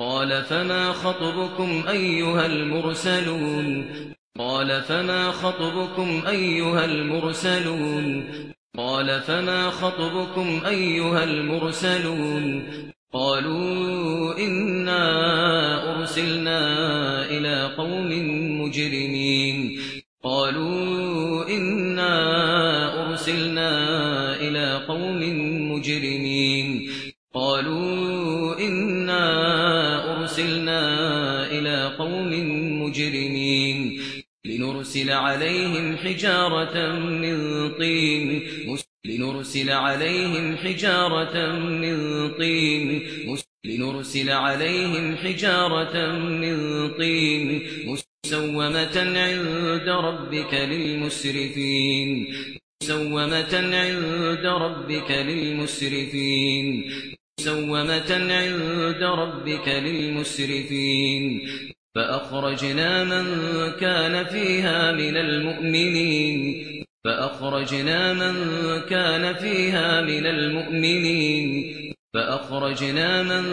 قال فما خطبكم أيها المرسلون قال فما خطبكم أيها المرسلون قال فما خطبكم أيها المرسلون قالوا اننا أرسلنا إلى قوم لنرسل عليهم حجارة من طين. لنرسل عليهم حجارة من طين. لنرسل عليهم حجارة من طين. مسومة عند ربك للمسرفين. مسومة عند ربك للمسرفين. مسومة عند ربك للمسرفين. فأخرجنا من كان فيها من المؤمنين فأخرجنا من كان فيها من المؤمنين فأخرجنا من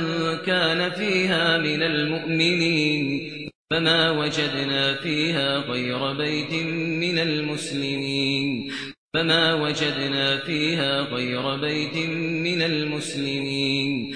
كان فيها من المؤمنين فما وجدنا فيها غير بيت من المسلمين فما وجدنا فيها غير بيت من المسلمين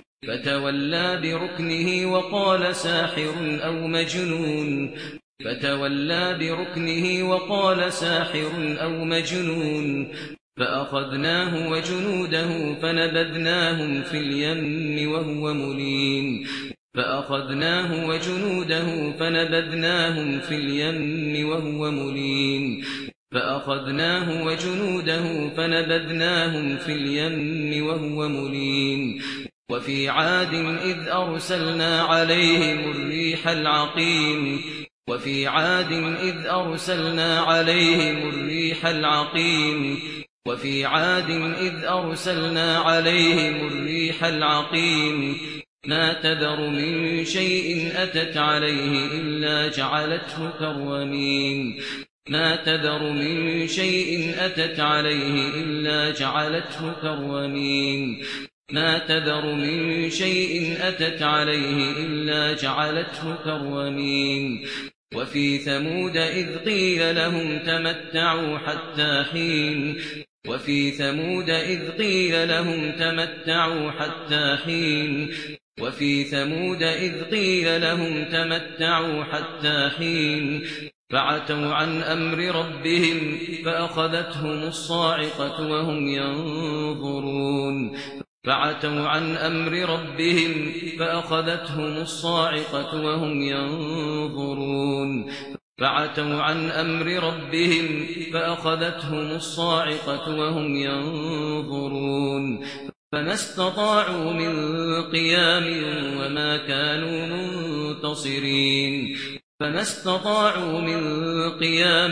فتولى بركنه وقال ساحر أو مجنون. فتولى بركنه وقال ساحر أو مجنون. فأخذناه وجنوده فنبذناهم في اليم وهو مليم. فأخذناه وجنوده فنبذناهم في اليم وهو مليم. فأخذناه وجنوده فنبذناهم في اليم وهو مليم. وفي عاد إذ أرسلنا عليهم الريح العقيم وفي عاد إذ أرسلنا عليهم الريح العقيم وفي عاد إذ أرسلنا عليهم الريح العقيم ما تذر من شيء أتت عليه إلا جعلته كرومين ما تذر من شيء أتت عليه إلا جعلته كرومين ما تذر من شيء أتت عليه إلا جعلته كرمين وفي ثمود إذ قيل لهم تمتعوا حتى حين. وفي ثمود إذ قيل لهم تمتعوا حتى حين. وفي ثمود إذ قيل لهم تمتعوا حتى حين. فعتوا عن أمر ربهم فأخذتهم الصاعقة وهم ينظرون. فعتوا عن أمر ربهم فأخذتهم الصاعقة وهم ينظرون. فعتوا عن أمر ربهم فأخذتهم الصاعقة وهم ينظرون. فما استطاعوا من قيام وما كانوا منتصرين. فما استطاعوا من قيام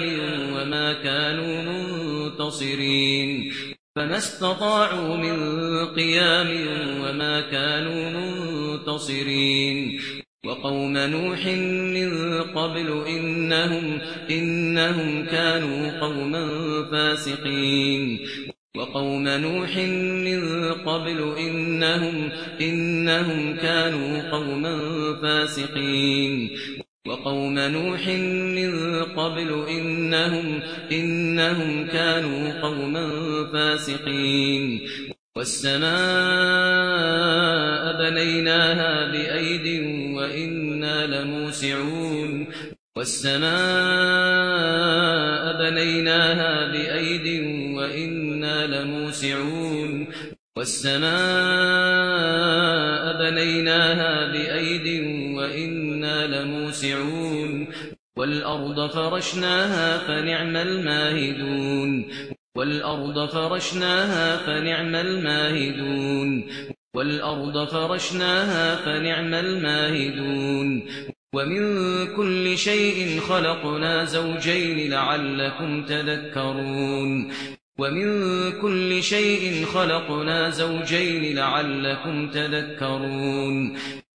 وما كانوا منتصرين. فما استطاعوا من قيام وما كانوا منتصرين. وقوم نوح من قبل إنهم, إنهم كانوا قوما فاسقين. وقوم نوح من قبل إنهم, إنهم كانوا قوما فاسقين. وقوم نوح من قبل إنهم, إنهم كانوا قوما فاسقين. والسماء بنيناها بأيد وإنا لموسعون. والسماء بنيناها بأيد وإنا لموسعون. والسماء بنيناها بأيد وإنا كنا لموسعون والأرض فرشناها فنعم الماهدون والأرض فرشناها فنعم الماهدون والأرض فرشناها فنعم الماهدون ومن كل شيء خلقنا زوجين لعلكم تذكرون ومن كل شيء خلقنا زوجين لعلكم تذكرون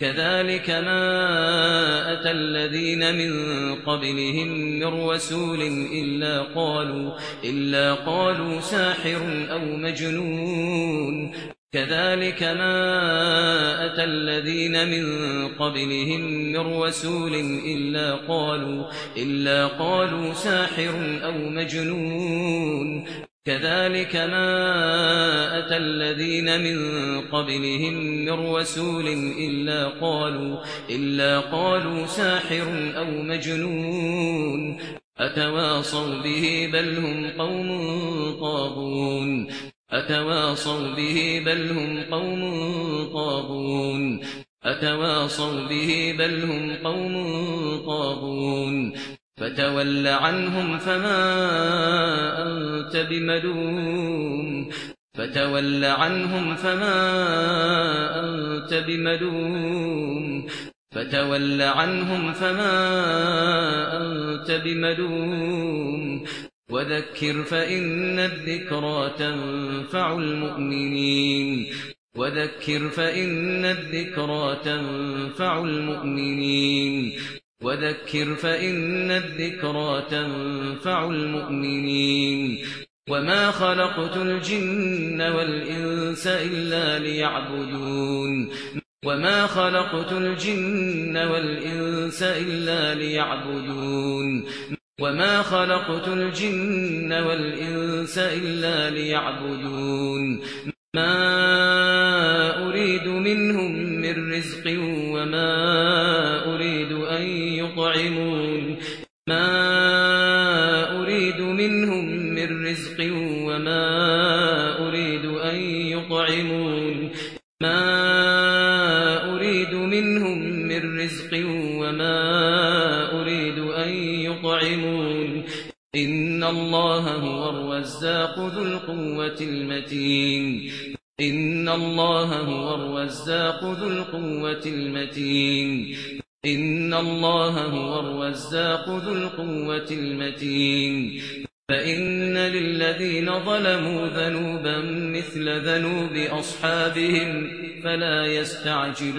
كذلك ما أتى الذين من قبلهم من رسول إلا قالوا, إلا قالوا ساحر أو مجنون. كذلك ما أتى الذين من قبلهم من رسول إلا قالوا, إلا قالوا ساحر أو مجنون. كذلك ما أتى الذين من قبلهم من رسول إلا قالوا, إلا قالوا ساحر أو مجنون. أتواصوا به بل هم قوم طابون أتواصوا به بل هم قوم طابون أتواصوا به بل هم قوم طابون فتول عنهم فما أنت بملوم. فتول عنهم فما أنت بملوم. فتول عنهم فما أنت بملوم. وذكر فإن الذكرى تنفع المؤمنين. وذكر فإن الذكرى تنفع المؤمنين. وذكر فإن الذكرى تنفع المؤمنين وما خلقت الجن والإنس إلا ليعبدون وما خلقت الجن والإنس إلا ليعبدون وما خلقت الجن والإنس إلا ليعبدون ما أريد منهم من رزق وما الرزاق ذو القوة المتين. إن الله هو الرزاق ذو القوة المتين. إن الله هو الرزاق ذو القوة المتين. فإن للذين ظلموا ذنوبا مثل ذنوب أصحابهم فلا يستعجلون.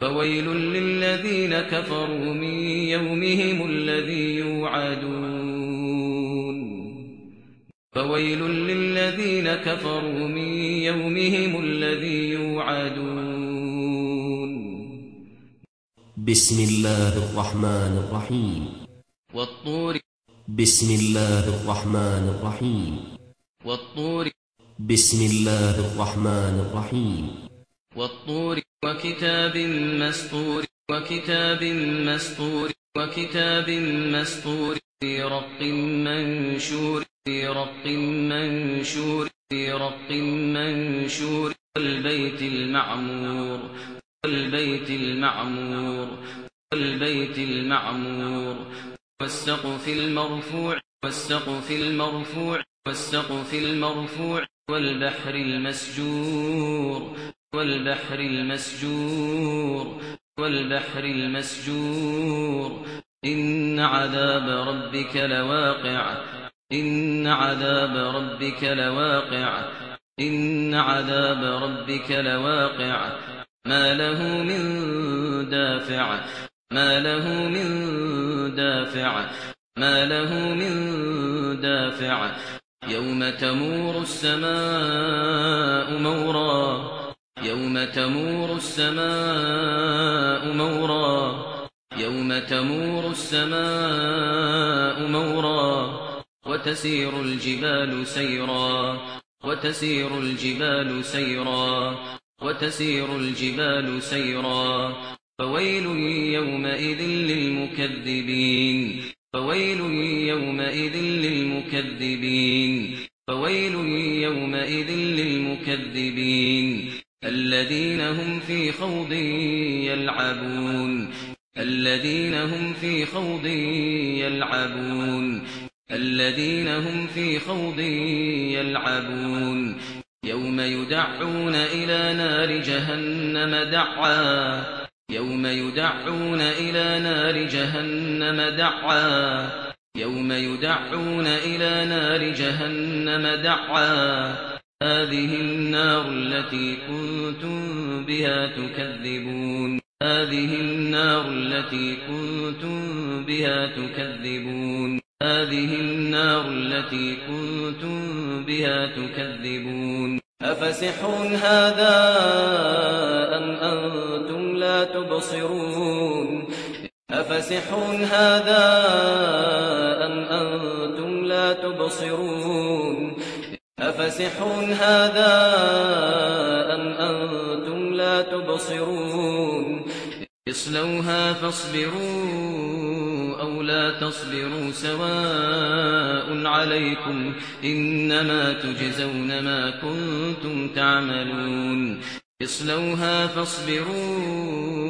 فويل للذين كفروا من يومهم الذي يوعدون. فويل للذين كفروا من يومهم الذي يوعدون. بسم الله الرحمن الرحيم. والطور. بسم الله الرحمن الرحيم. والطور. بسم الله الرحمن الرحيم. والطور. وكتاب مسطور وكتاب مسطور وكتاب مسطور رق منشور رق منشور رق منشور البيت المعمور البيت المعمور البيت المعمور والسقف المرفوع والسقف المرفوع والسقف المرفوع والبحر المسجور. والبحر المسجور والبحر المسجور. إن عذاب ربك لواقع إن عذاب ربك لواقع إن عذاب ربك لواقع. ما له من دافع ما له من دافع ما له من دافع. يوم تمور السماء مورا يوم تمور السماء مورا يوم تمور السماء مورا وتسير الجبال سيرا وتسير الجبال سيرا وتسير الجبال سيرا فويل يومئذ للمكذبين فويل يومئذ للمكذبين فويل يومئذ للمكذبين الذين هم في خوض يلعبون. الذين هم في خوض يلعبون. الذين هم في خوض يلعبون. يوم يدعون إلى نار جهنم دعا. يوم يدعون إلى نار جهنم دعا. يوم يدعون إلى نار جهنم دعا. هذه النار التي كنتم بها تكذبون. هذه النار التي كنتم بها تكذبون. هذه النار التي كنتم بها تكذبون. أفسحر هذا أم أنتم لا تبصرون؟ أفسحر هذا أم أنتم لا تبصرون؟ أفسحر هذا أم أنتم لا تبصرون اصلوها فاصبروا أو لا تصبروا سواء عليكم إنما تجزون ما كنتم تعملون اصلوها فاصبروا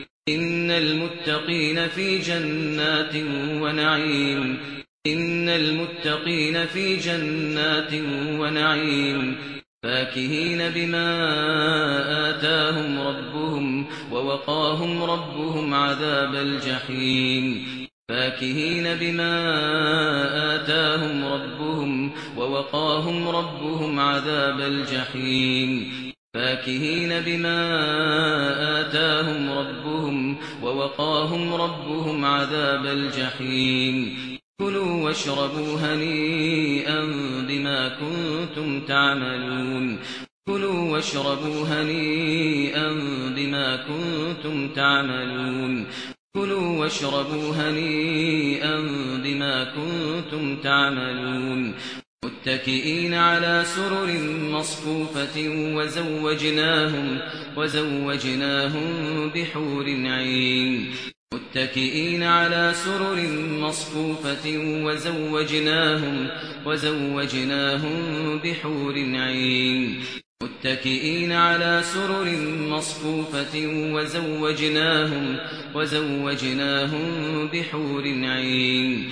إن المتقين في جنات ونعيم. إن المتقين في جنات ونعيم. فاكهين بما آتاهم ربهم ووقاهم ربهم عذاب الجحيم. فاكهين بما آتاهم ربهم ووقاهم ربهم عذاب الجحيم. فاكهين بما آتاهم ربهم ووقاهم ربهم عذاب الجحيم. كلوا واشربوا هنيئا بما كنتم تعملون. كلوا واشربوا هنيئا بما كنتم تعملون. كلوا واشربوا هنيئا بما كنتم تعملون. متكئين على سرر مصفوفة وزوجناهم, وزوجناهم بحور عين. متكئين على سرر مصفوفة وزوجناهم, وزوجناهم بحور عين. متكئين على سرر مصفوفة وزوجناهم, وزوجناهم بحور عين.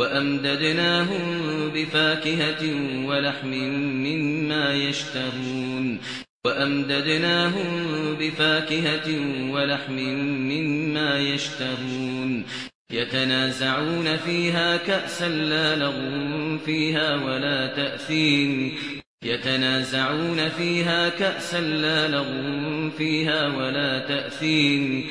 وأمددناهم بفاكهة ولحم مما يشتهون وأمددناهم بفاكهة ولحم مما يشتهون يتنازعون فيها كأسا لا لغو فيها ولا تأثيم يتنازعون فيها كأسا لا لغو فيها ولا تأثيم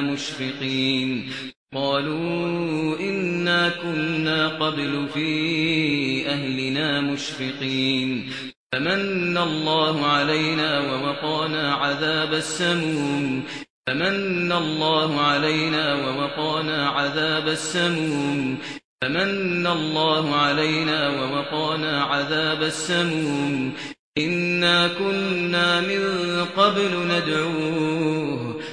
مشفقين قالوا إنا كنا قبل في أهلنا مشفقين فمن الله علينا ووقانا عذاب السموم فمن الله علينا ووقانا عذاب السموم فمن الله علينا ووقانا عذاب السموم إنا كنا من قبل ندعوه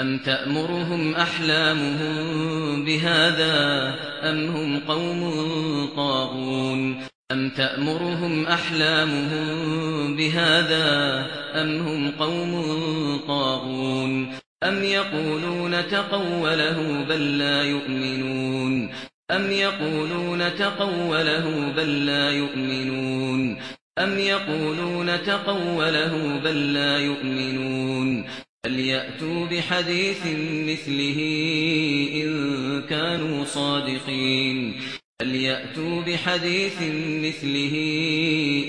أم تأمرهم أحلامهم بهذا أم هم قوم طاغون أم تأمرهم أحلامهم بهذا أم هم قوم طاغون أم يقولون تقوله بل لا يؤمنون أم يقولون تقوله بل لا يؤمنون أم يقولون تقوله بل لا يؤمنون فليأتوا بحديث مثله إن كانوا صادقين فليأتوا بحديث مثله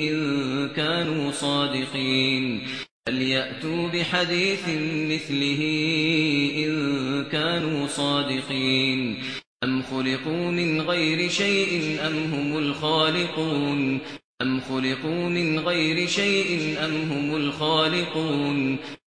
إن كانوا صادقين فليأتوا بحديث مثله إن كانوا صادقين أم خلقوا من غير شيء أم هم الخالقون أم خلقوا من غير شيء أم هم الخالقون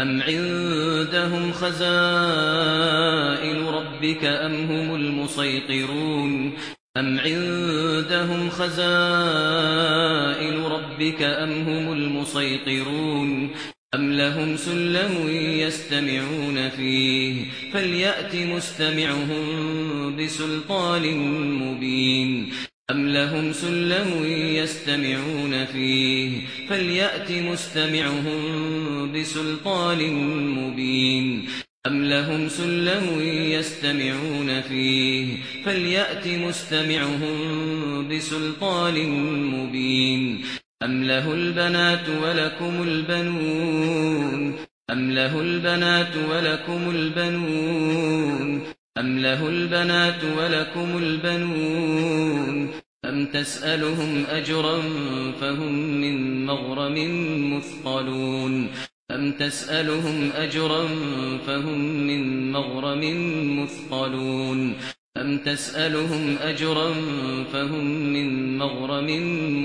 أم عندهم خزائن ربك أم هم المسيطرون أم عندهم خزائن ربك أم هم المسيطرون أم لهم سلم يستمعون فيه فليأت مستمعهم بسلطان مبين أَمْ لَهُمْ سُلَّمٌ يَسْتَمِعُونَ فِيهِ فَلْيَأْتِ مُسْتَمِعُهُمْ بِسُلْطَانٍ مُبِينٍ أَمْ لَهُمْ سُلَّمٌ يَسْتَمِعُونَ فِيهِ فَلْيَأْتِ مُسْتَمِعُهُمْ بِسُلْطَانٍ مُبِينٍ أَمْ لَهُ الْبَنَاتُ وَلَكُمُ الْبَنُونَ أَمْ لَهُ الْبَنَاتُ وَلَكُمُ الْبَنُونَ أَمْ لَهُ الْبَنَاتُ وَلَكُمُ الْبَنُونَ أم تسألهم أجرا فهم من مغرم مثقلون أم تسألهم أجرا فهم من مغرم مثقلون أم تسألهم أجرا فهم من مغرم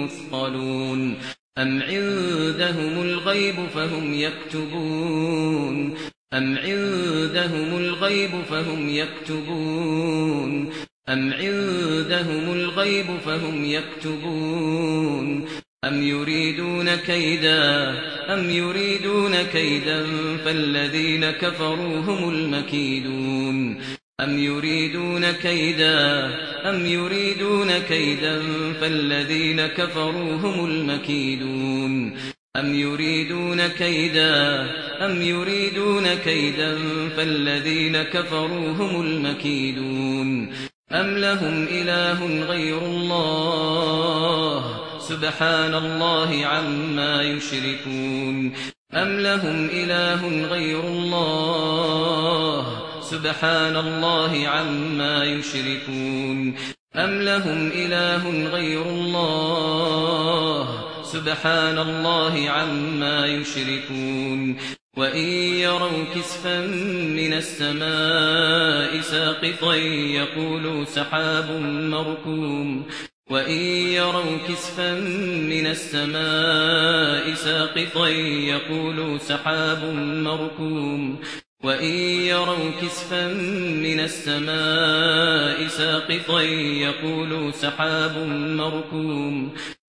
مثقلون أم عندهم الغيب فهم يكتبون أم عندهم الغيب فهم يكتبون أم عندهم الغيب فهم يكتبون أم يريدون كيدا أم يريدون كيدا فالذين كفروا هم المكيدون أم يريدون كيدا أم يريدون كيدا فالذين كفروا هم المكيدون أم يريدون كيدا أم يريدون كيدا فالذين كفروا هم المكيدون أم لهم إله غير الله سبحان الله عما يشركون أم لهم إله غير الله سبحان الله عما يشركون أم لهم إله غير الله سبحان الله عما يشركون وَإِن يَرَوْا كِسْفًا مِنَ السَّمَاءِ سَاقِطًا يَقُولُوا سَحَابٌ مَّرْكُومٌ وَإِن يَرَوْا كِسْفًا مِنَ السَّمَاءِ سَاقِطًا يَقُولُوا سَحَابٌ مَّرْكُومٌ وَإِن يَرَوْا كِسْفًا مِنَ السَّمَاءِ سَاقِطًا يَقُولُوا سَحَابٌ مَّرْكُومٌ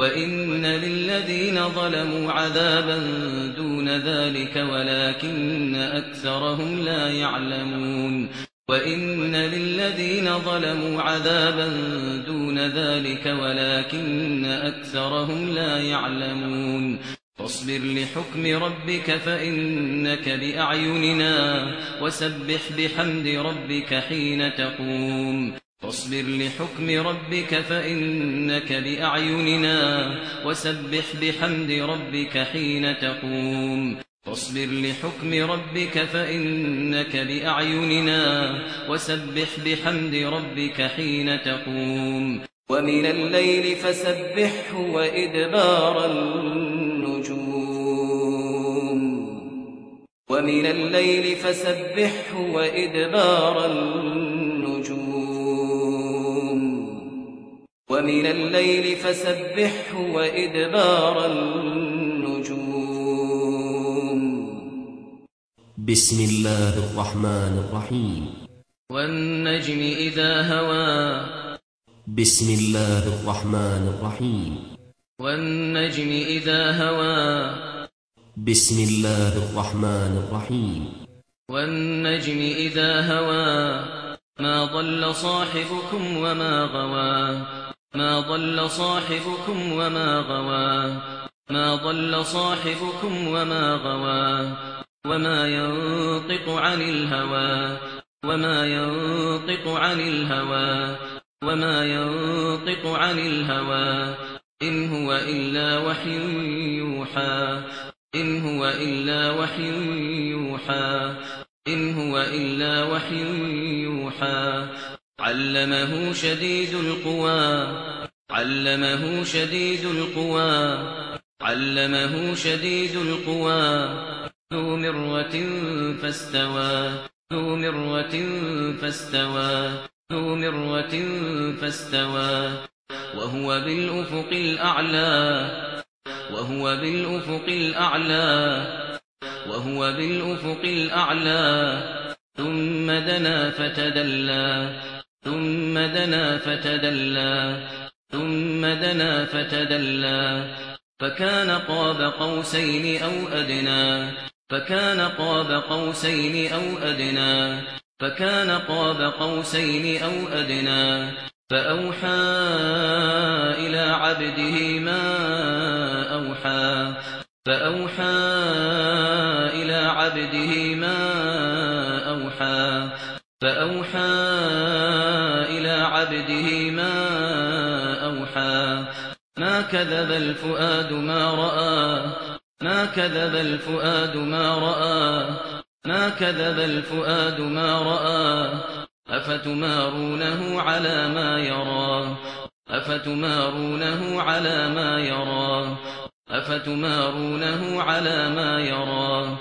وَإِنَّ لِلَّذِينَ ظَلَمُوا عَذَابًا دُونَ ذَلِكَ وَلَكِنَّ أَكْثَرَهُمْ لَا يَعْلَمُونَ وَإِنَّ لِلَّذِينَ ظَلَمُوا عَذَابًا دُونَ ذَلِكَ وَلَكِنَّ أَكْثَرَهُمْ لَا يَعْلَمُونَ فاصبر لحكم ربك فإنك بأعيننا وسبح بحمد ربك حين تقوم اصبر لحكم ربك فإنك بأعيننا وسبح بحمد ربك حين تقوم. اصبر لحكم ربك فإنك بأعيننا وسبح بحمد ربك حين تقوم. ومن الليل فسبحه وإدبار النجوم. ومن الليل فسبحه وإدبار النجوم. ومن الليل فسبحه وإدبار النجوم. بسم الله الرحمن الرحيم. والنجم إذا هوى. بسم الله الرحمن الرحيم. والنجم إذا هوى. بسم الله الرحمن الرحيم. والنجم إذا هوى. ما ضل صاحبكم وما غوى. ما ضل صاحبكم وما غوى. ما ضل صاحبكم وما غوى. وما ينطق عن الهوى. وما ينطق عن الهوى. وما ينطق عن الهوى. إن هو إلا وحي يوحى. إن هو إلا وحي يوحى. إن هو إلا وحي يوحى. علمه شديد القوى. علمه شديد القوى. علمه شديد القوى. ذو مرة فاستوى. ذو مرة فاستوى. ذو مرة فاستوى. وهو بالأفق الأعلى. وهو بالأفق الأعلى. وهو بالأفق الأعلى. ثم دنا فتدلى. ثم دنا فتدلى ثم دنا فتدلى فكان قاب قوسين أو أدنى فكان قاب قوسين أو أدنى. فكان قاب قوسين أو أدنى. فأوحى إلى عبده ما أوحى. فأوحى إلى عبده ما أوحى. فأوحى كذب الفؤاد ما رأى. ما كذب الفؤاد ما رأى. ما كذب الفؤاد ما رأى. أفتمارونه على ما يرى. أفتمارونه على ما يرى. أفتمارونه على ما يرى.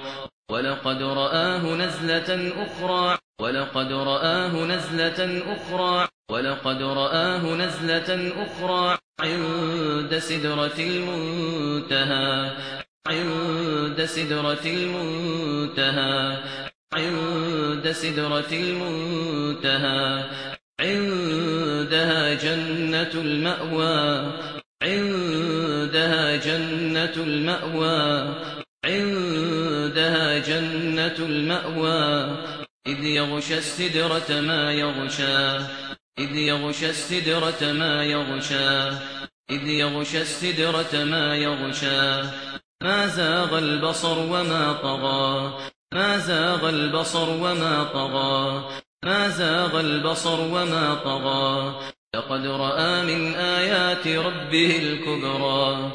ولقد رآه نزلة أخرى. ولقد رآه نزلة أخرى. ولقد رآه نزلة أخرى عند سدرة المنتهى عند سدرة المنتهى عند سدرة المنتهى عندها جنة المأوى عندها جنة المأوى عندها جنة المأوى إذ يغشى السدرة ما يغشى. إذ يغشى السدرة ما يغشى. إذ يغشى السدرة ما يغشى. ما زاغ البصر وما طغى. ما زاغ البصر وما طغى. ما زاغ البصر وما طغى. لقد رأى من آيات ربه الكبرى.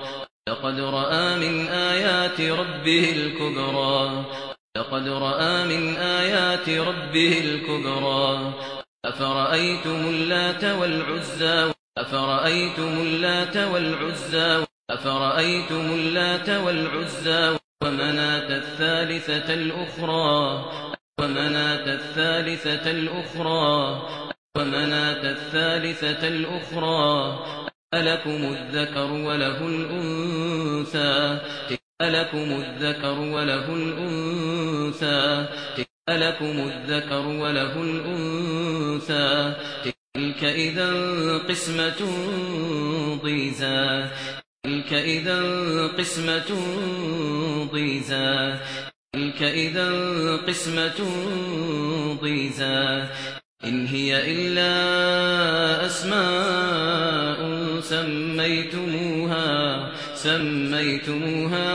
لقد رأى من آيات ربه الكبرى. لقد رأى من آيات ربه الكبرى. أفرأيتم اللات والعزى أفرأيتم اللات والعزى أفرأيتم اللات والعزى ومناة الثالثة الأخرى ومناة الثالثة الأخرى ومناة الثالثة الأخرى ألكم الذكر وله الأنثى ألكم الذكر وله الأنثى لكم الذكر وله الأنثى تلك إذا قسمة ضيزى تلك إذا قسمة ضيزى تلك إذا قسمة ضيزى إن هي إلا أسماء سميتموها سميتموها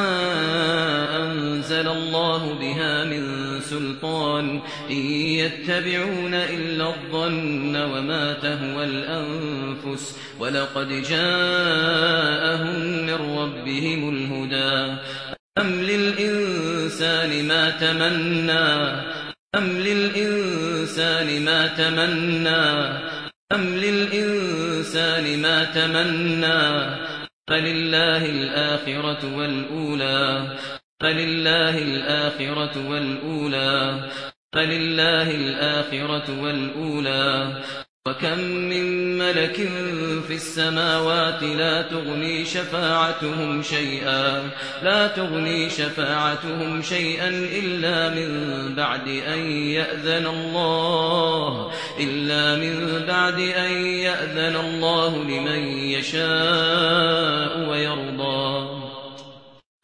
سلطان. إن يتبعون إلا الظن وما تهوى الأنفس. ولقد جاءهم من ربهم الهدى. أم للإنسان ما تمنى. أم للإنسان ما تمنى. أم للإنسان ما تمنى. فلله الآخرة والأولى. فلله الآخرة والأولى فلله الآخرة والأولى. وكم من ملك في السماوات لا تغني شفاعتهم شيئا لا تغني شفاعتهم شيئا الا من بعد ان ياذن الله الا من بعد ان ياذن الله لمن يشاء ويرضى.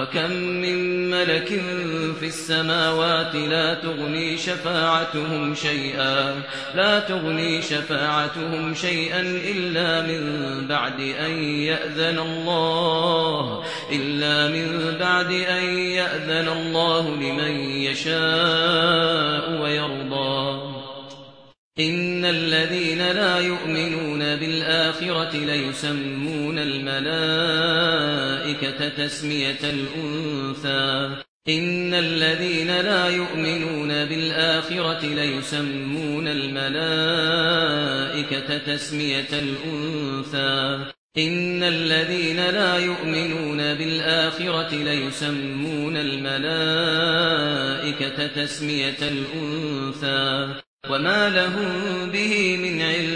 وكم من ملك في السماوات لا تغني شفاعتهم شيئا لا تغني شفاعتهم شيئا الا من بعد ان ياذن الله الا من بعد ان ياذن الله لمن يشاء ويرضى. ان الذين لا يؤمنون بالاخره ليسمون الملائكه الملائكة تسمية الأنثى. إن الذين لا يؤمنون بالآخرة ليسمون الملائكة تسمية الأنثى. إن الذين لا يؤمنون بالآخرة ليسمون الملائكة تسمية الأنثى. وما لهم به من علم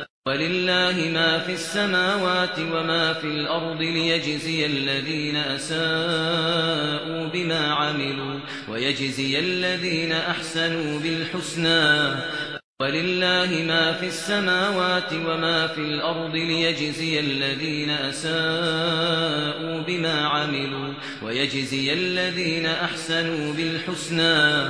ولله ما في السماوات وما في الأرض ليجزي الذين أساءوا بما عملوا ويجزي الذين أحسنوا بالحسنى ولله ما في السماوات وما في الأرض ليجزي الذين أساءوا بما عملوا ويجزي الذين أحسنوا بالحسنى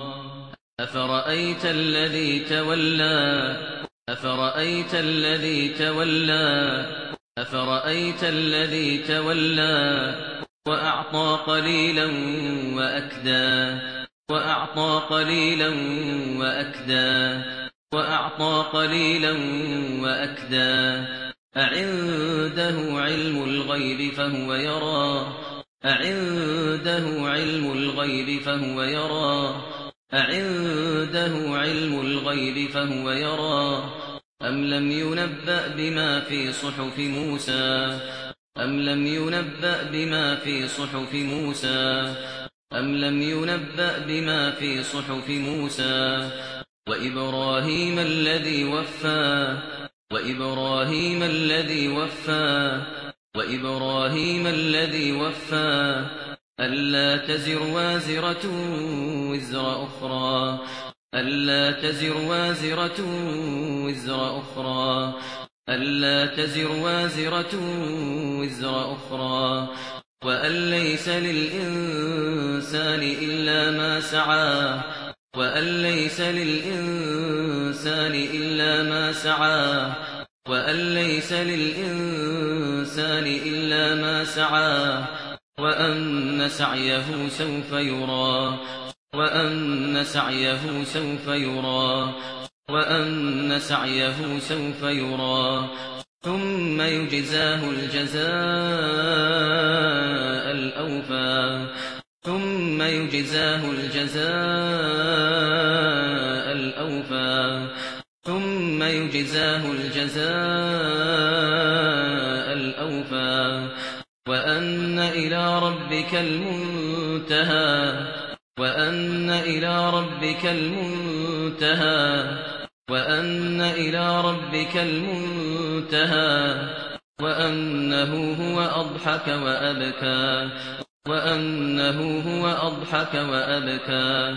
أفرأيت الذي تولى؟ أفرأيت الذي تولى؟ أفرأيت الذي تولى؟ وأعطى قليلا وأكدا وأعطى قليلا وأكدا وأعطى قليلا وأكدا أعنده علم الغيب فهو يرى. أعنده علم الغيب فهو يرى. أعنده علم الغيب فهو يرى أم لم ينبأ بما في صحف موسى أم لم ينبأ بما في صحف موسى أم لم ينبأ بما في صحف موسى وإبراهيم الذي وفى وإبراهيم الذي وفى وإبراهيم الذي وفى ألا تزر وازرة وزر أخرى. ألا تزر وازرة وزر أخرى. ألا تزر وازرة وزر أخرى. وأن ليس للإنسان إلا ما سعى. وأن ليس للإنسان إلا ما سعى. وأن ليس للإنسان إلا ما سعى. وأن سعيه سوف يرى. وأن سعيه سوف يرى. وأن سعيه سوف يرى. ثم يجزاه الجزاء الأوفى. ثم يجزاه الجزاء الأوفى. ثم يجزاه الجزاء الأوفى. وأن إلى ربك المنتهى. وأن إلى ربك المنتهى وأن إلى ربك المنتهى وأنه هو أضحك وأبكى وأنه هو أضحك وأبكى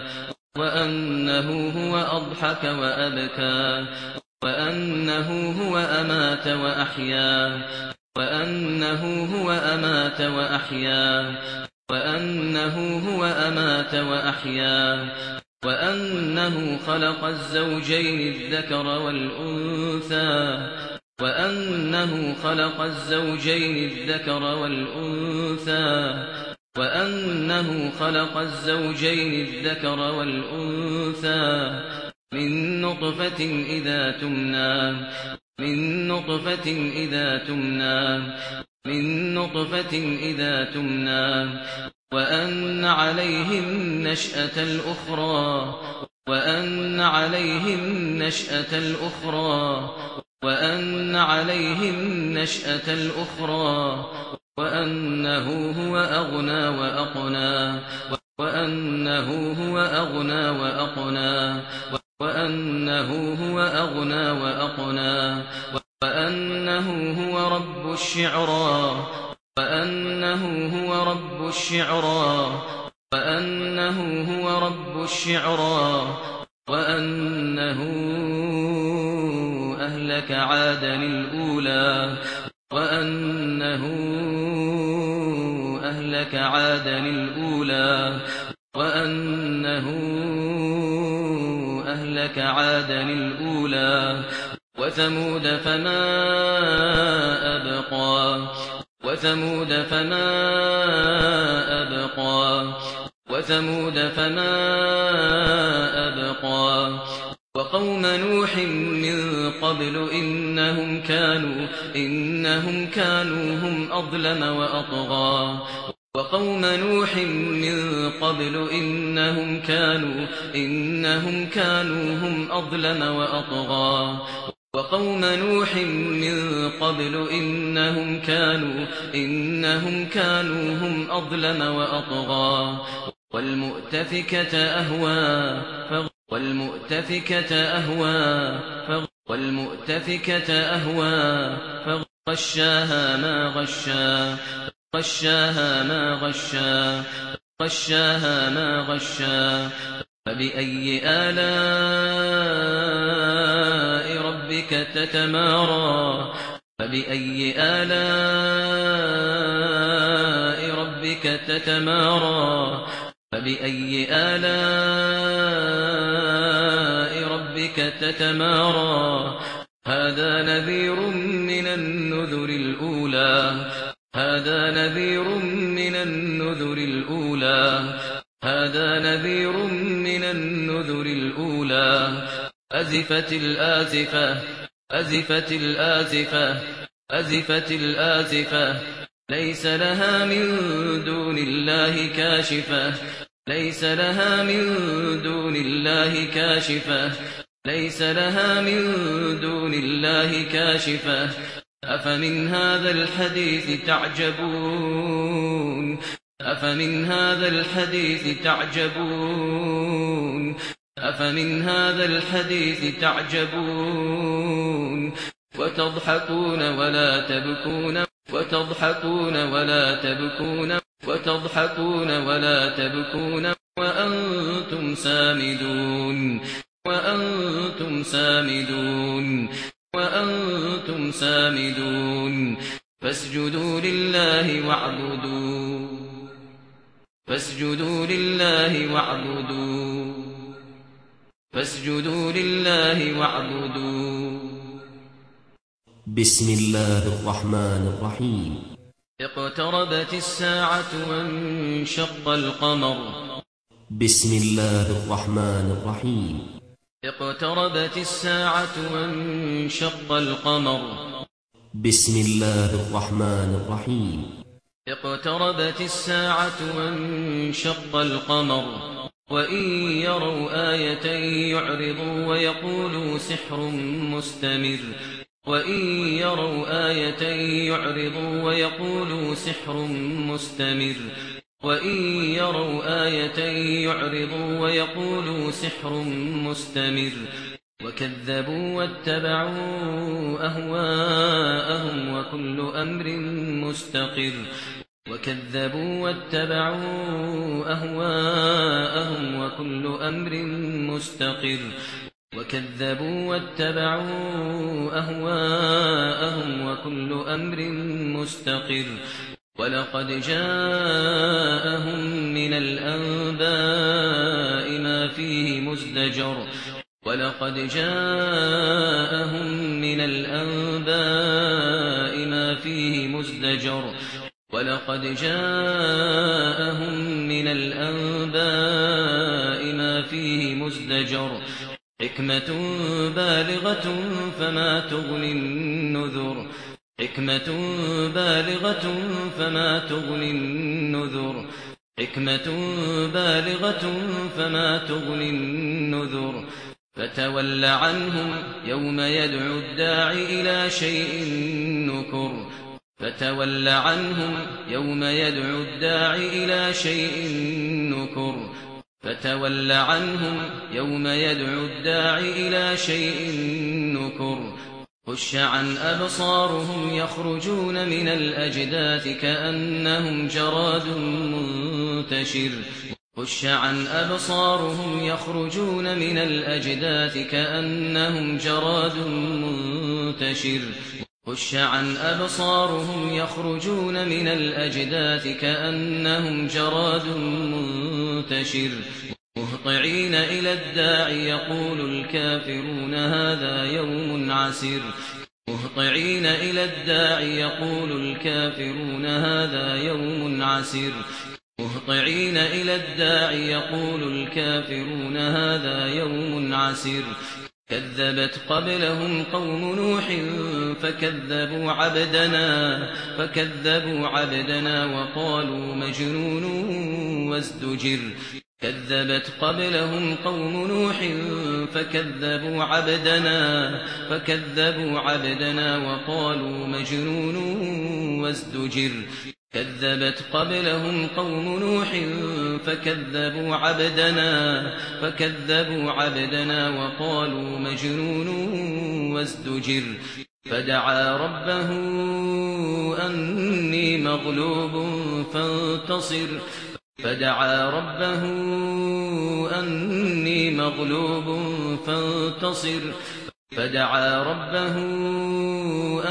وأنه هو أضحك وأبكى وأنه هو أمات وأحيا وأنه هو أمات وأحيا وأنه هو أمات وأحيا وأنه خلق الزوجين الذكر والأنثى وأنه خلق الزوجين الذكر والأنثى وأنه خلق الزوجين الذكر والأنثى من نطفة إذا تمنى من نطفة إذا تمنى من نطفة إذا تمنى وأن عليهم نشأة الأخرى وأن عليهم نشأة الأخرى وأن عليهم نشأة الأخرى وأنه هو أغنى وأقنى وأنه هو أغنى وأقنى وأنه هو أغنى وأقنى فأنه هو رب الشعرى فأنه هو رب الشعرى فأنه هو رب الشعرى وأنه أهلك عادا الأولى وأنه أهلك عادا الأولى وأنه أهلك عادا الأولى وثمود فما أبقى. وثمود فما أبقى. وثمود فما أبقى. وقوم نوح من قبل إنهم كانوا إنهم كانوا هم أظلم وأطغى. وقوم نوح من قبل إنهم كانوا إنهم كانوا هم أظلم وأطغى. وقوم نوح من قبل إنهم كانوا إنهم كانوا هم أظلم وأطغى. والمؤتفكة أهوى والمؤتفكة أهوى والمؤتفكة أهوى فغشاها ما غشا غشاها ما غشا غشاها ما غشا. فبأي آلاء ربك تتمارى فبأي آلاء ربك تتمارى فبأي آلاء ربك تتمارى هذا نذير من النذر الأولى هذا نذير من النذر الأولى هذا نذير من النذر الأولى أزفت الآزفة أزفت الآزفة أزفت الآزفة. ليس لها من دون الله كاشفة. ليس لها من دون الله كاشفة. ليس لها من دون الله كاشفة. أفمن هذا الحديث تعجبون؟ أفمن هذا الحديث تعجبون؟ أفمن هذا الحديث تعجبون وتضحكون ولا تبكون وتضحكون ولا تبكون وتضحكون ولا تبكون وأنتم سامدون وأنتم سامدون وأنتم سامدون فاسجدوا لله واعبدوا فاسجدوا لله واعبدوا فاسجدوا لله واعبدوا. بسم الله الرحمن الرحيم. اقتربت الساعة وانشق القمر. بسم الله الرحمن الرحيم. اقتربت الساعة وانشق القمر. بسم الله الرحمن الرحيم. اقتربت الساعة وانشق القمر. وَإِن يَرَوْا آيَةً يُعْرِضُوا وَيَقُولُوا سِحْرٌ مُسْتَمِرٌّ وَإِن يَرَوْا آيَةً يُعْرِضُوا وَيَقُولُوا سِحْرٌ مُسْتَمِرٌّ وَإِن يَرَوْا آيَةً يُعْرِضُوا وَيَقُولُوا سِحْرٌ مُسْتَمِرٌّ وَكَذَّبُوا وَاتَّبَعُوا أَهْوَاءَهُمْ وَكُلُّ أَمْرٍ مُسْتَقِرٌّ وكذبوا واتبعوا أهواءهم وكل أمر مستقر وكذبوا واتبعوا أهواءهم وكل أمر مستقر ولقد جاءهم من الأنباء ما فيه مزدجر ولقد جاءهم من الأنباء ما فيه مزدجر وَلَقَدْ جَاءَهُمْ مِنَ الْأَنْبَاءِ مَا فِيهِ مُزْدَجَرٌ حِكْمَةٌ بَالِغَةٌ فَمَا تُغْنِي النُّذُرُ حِكْمَةٌ بَالِغَةٌ فَمَا تُغْنِي النُّذُرُ حِكْمَةٌ بَالِغَةٌ فَمَا تُغْنِي النُّذُرُ فَتَوَلَّ عَنْهُمْ يَوْمَ يَدْعُو الداعي إِلَى شَيْءٍ نُّكُرٍ فتول عنهم يوم يدعو الداعي إلى شيء نكر. فتول عنهم يوم يدعو الداعي إلى شيء نكر. خش عن أبصارهم يخرجون من الأجداث كأنهم جراد منتشر. خش عن أبصارهم يخرجون من الأجداث كأنهم جراد منتشر. خش عن أبصارهم يخرجون من الأجداث كأنهم جراد منتشر. مهطعين إلى الداعي يقول الكافرون هذا يوم عسير. مهطعين إلى الداعي يقول الكافرون هذا يوم عسير. مهطعين إلى الداعي يقول الكافرون هذا يوم عسير. كذبت قبلهم قوم نوح فكذبوا عبدنا فكذبوا عبدنا وقالوا مجنون وازدجر. كذبت قبلهم قوم نوح فكذبوا عبدنا فكذبوا عبدنا وقالوا مجنون وازدجر. كذبت قبلهم قوم نوح فكذبوا عبدنا فكذبوا عبدنا وقالوا مجنون واستجر فدعا ربه أني مغلوب فانتصر. فدعا ربه أني مغلوب فانتصر. فدعا ربه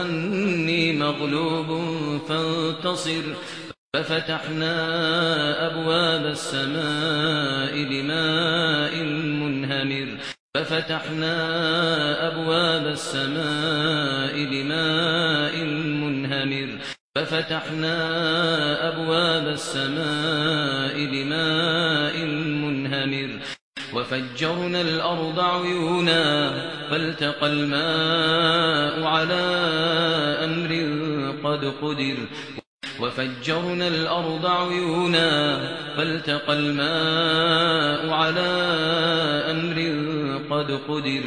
أني مغلوب فانتصر. ففتحنا أبواب السماء بماء منهمر. ففتحنا أبواب السماء بماء منهمر. ففتحنا أبواب السماء بماء منهمر. وفجرنا الأرض عيونا. فالتقى الماء على أمر قد قدر. وفجرنا الأرض عيونا فالتقى الماء على أمر قد قدر.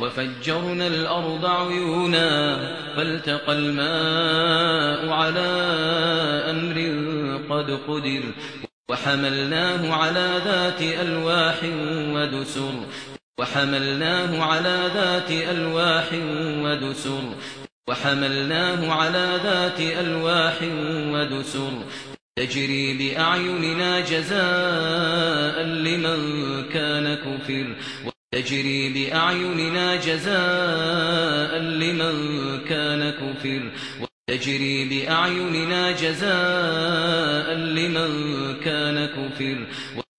وفجرنا الأرض عيونا فالتقى الماء على أمر قد قدر. وحملناه على ذات ألواح ودسر. وحملناه على ذات ألواح ودسر. وحملناه على ذات ألواح ودسر تجري بأعيننا جزاء لمن كان كفر تجري بأعيننا جزاء لمن كان كفر تجري بأعيننا جزاء لمن كان كفر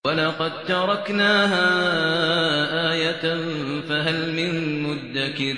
ولقد تركناها آية فهل من مدكر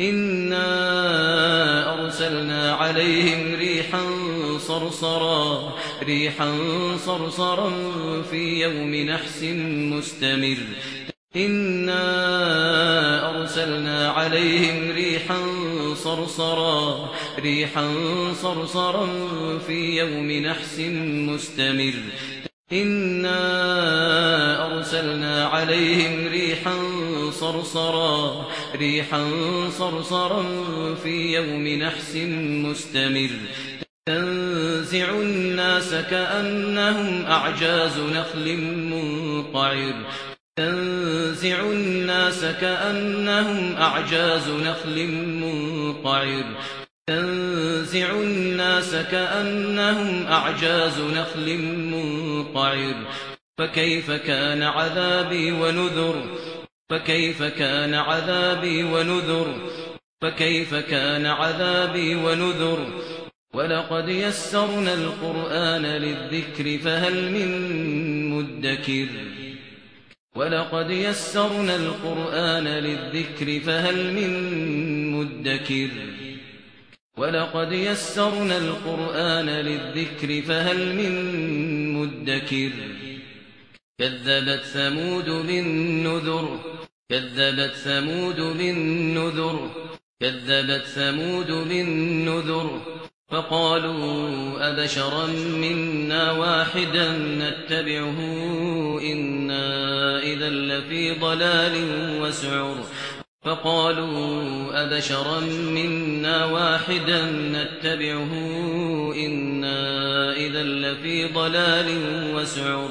إنا أرسلنا عليهم ريحا صرصرا ريحا صرصرا في يوم نحس مستمر. إنا أرسلنا عليهم ريحا صرصرا ريحا صرصرا في يوم نحس مستمر. إنا أرسلنا عليهم ريحا صرصرا ريحا صرصرا في يوم نحس مستمر. تنزع الناس كأنهم أعجاز نخل منقعر. تنزع الناس كأنهم أعجاز نخل منقعر. تنزع الناس كأنهم أعجاز نخل منقعر. فكيف كان عذابي ونذر؟ فكيف كان عذابي ونذر؟ فكيف كان عذابي ونذر؟ ولقد يسرنا القرآن للذكر فهل من مدكر؟ ولقد يسرنا القرآن للذكر فهل من مدكر؟ ولقد يسرنا القرآن للذكر فهل من مدكر؟ كذبت ثمود بالنذر كذبت ثمود بالنذر كذبت ثمود بالنذر. فقالوا أبشرا منا واحدا نتبعه إنا إذا لفي ضلال وسعر. فقالوا أبشرا منا واحدا نتبعه إنا إذا لفي ضلال وسعر.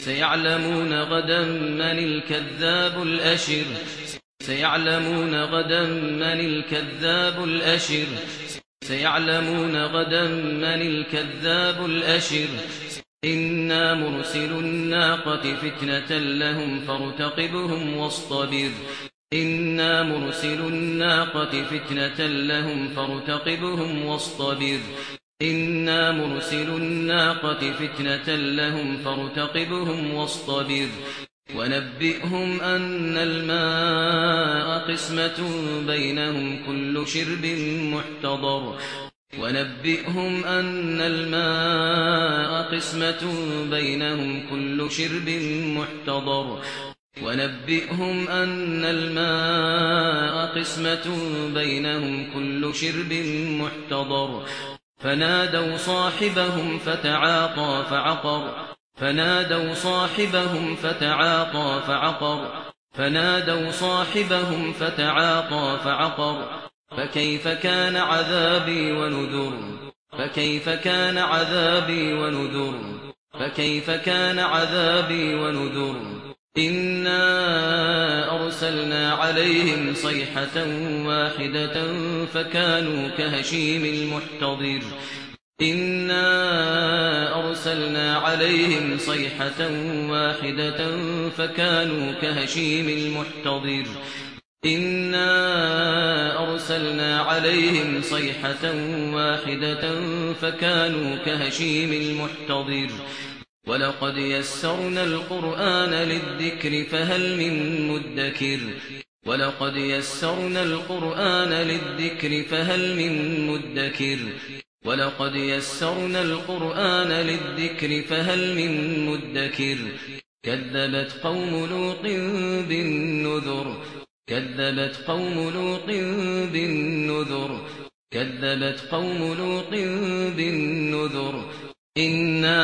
سيعلمون غدا من الكذاب الأشر. سيعلمون غدا من الكذاب الأشر. سيعلمون غدا من الكذاب الأشر. إنا مرسل الناقة فتنة لهم فارتقبهم واصطبر. إنا مرسل الناقة فتنة لهم فارتقبهم واصطبر. إنا مرسل الناقة فتنة لهم فارتقبهم واصطبر ونبئهم أن الماء قسمة بينهم كل شرب محتضر ونبئهم أن الماء قسمة بينهم كل شرب محتضر ونبئهم أن الماء قسمة بينهم كل شرب محتضر فنادوا صاحبهم فتعاطى فعقر. فنادوا صاحبهم فتعاطى فعقر. فنادوا صاحبهم فتعاطى فعقر. فكيف كان عذابي ونذر؟ فكيف كان عذابي ونذر؟ فكيف كان عذابي ونذر؟ إنا أرسلنا عليهم صيحة واحدة فكانوا كهشيم المحتضر إنا أرسلنا عليهم صيحة واحدة فكانوا كهشيم المحتضر إنا أرسلنا عليهم صيحة واحدة فكانوا كهشيم المحتضر ولقد يسرنا القرآن للذكر فهل من مدكر ولقد يسرنا القرآن للذكر فهل من مدكر ولقد يسرنا القرآن للذكر فهل من مدكر كذبت قوم لوط بالنذر كذبت قوم لوط بالنذر كذبت قوم لوط بالنذر إنا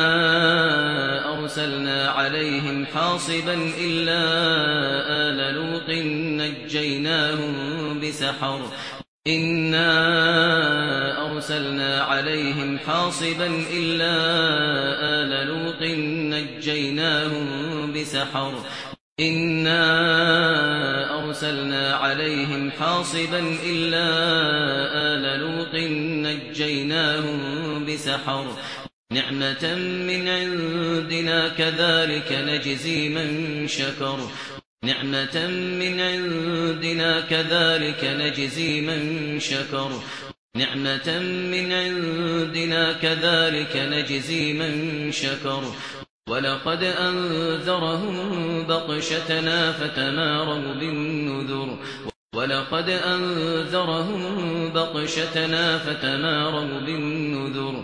أرسلنا عليهم حاصبا إلا آل لوط نجيناهم بسحر إنا أرسلنا عليهم حاصبا إلا آل لوط نجيناهم بسحر إنا أرسلنا عليهم حاصبا إلا آل لوط نجيناهم بسحر نعمة من عندنا كذلك نجزي من شكر. نعمة من عندنا كذلك نجزي من شكر. نعمة من عندنا كذلك نجزي من شكر. ولقد أنذرهم بطشتنا فتماروا بالنذر. ولقد أنذرهم بطشتنا فتماروا بالنذر.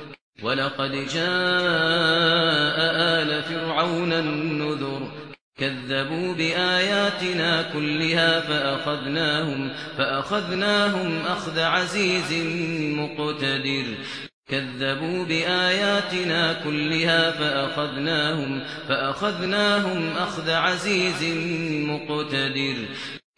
ولقد جاء آل فرعون النذر كذبوا بآياتنا كلها فأخذناهم فأخذناهم أخذ عزيز مقتدر كذبوا بآياتنا كلها فأخذناهم فأخذناهم أخذ عزيز مقتدر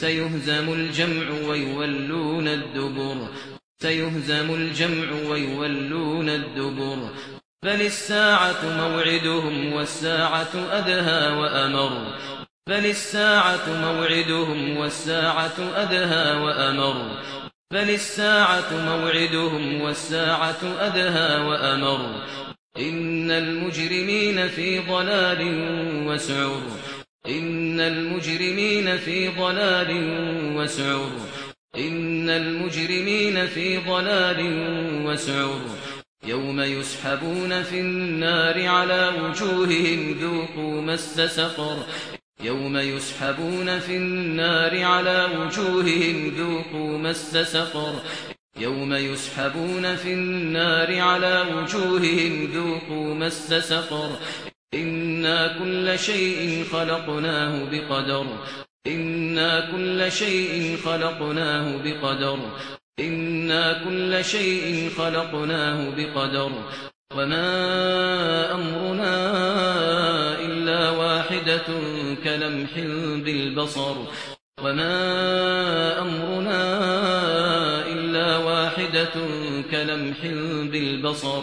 سيهزم الجمع ويولون الدبر. سيهزم الجمع ويولون الدبر. بل الساعة موعدهم والساعة أدهى وأمر. بل الساعة موعدهم والساعة أدهى وأمر. بل الساعة موعدهم والساعة أدهى وأمر. إن المجرمين في ضلال وسعر. إن المجرمين في ضلال وسعر. إن المجرمين في ضلال وسعر. يوم يسحبون في النار على وجوههم ذوقوا مس سقر. يوم يسحبون في النار على وجوههم ذوقوا مس سقر. يوم يسحبون في النار على وجوههم ذوقوا مس سقر. إنا كل شيء خلقناه بقدر إنا كل شيء خلقناه بقدر إنا كل شيء خلقناه بقدر وما أمرنا إلا واحدة كلمح بالبصر وما أمرنا إلا واحدة كلمح بالبصر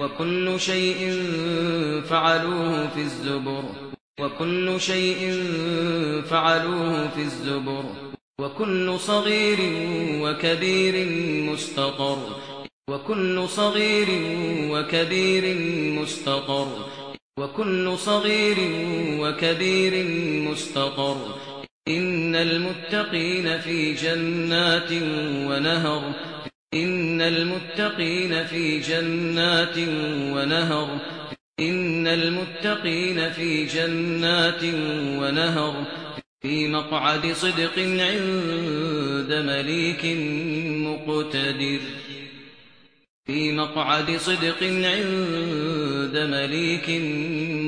وكل شيء فعلوه في الزبر وكل شيء فعلوه في الزبر وكل صغير وكبير مستقر وكل صغير وكبير مستقر وكل صغير وكبير مستقر ان المتقين في جنات ونهر إن المتقين في جنات ونهر. إن المتقين في جنات ونهر. في مقعد صدق عند مليك مقتدر. في مقعد صدق عند مليك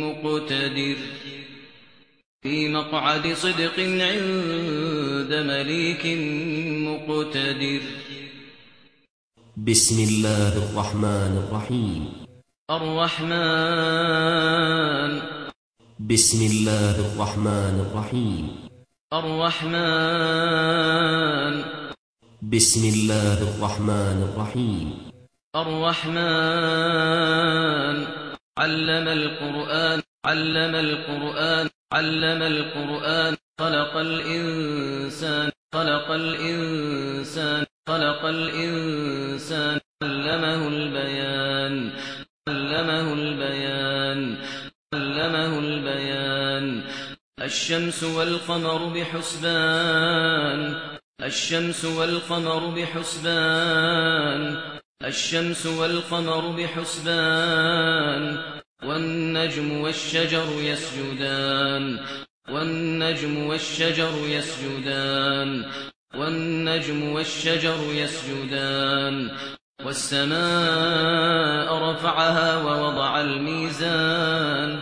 مقتدر. في مقعد صدق عند مليك مقتدر. بسم الله الرحمن الرحيم الرحمن. بسم الله الرحمن الرحيم الرحمن. بسم الله الرحمن الرحيم الرحمن. علم القرآن. علم القرآن. علم القرآن. خلق الإنسان. خلق الإنسان. خلق الإنسان علمه البيان علمه البيان علمه البيان. الشمس والقمر بحسبان الشمس والقمر بحسبان الشمس والقمر بحسبان. والنجم والشجر يسجدان والنجم والشجر يسجدان. والنجم والشجر يسجدان والسماء رفعها ووضع الميزان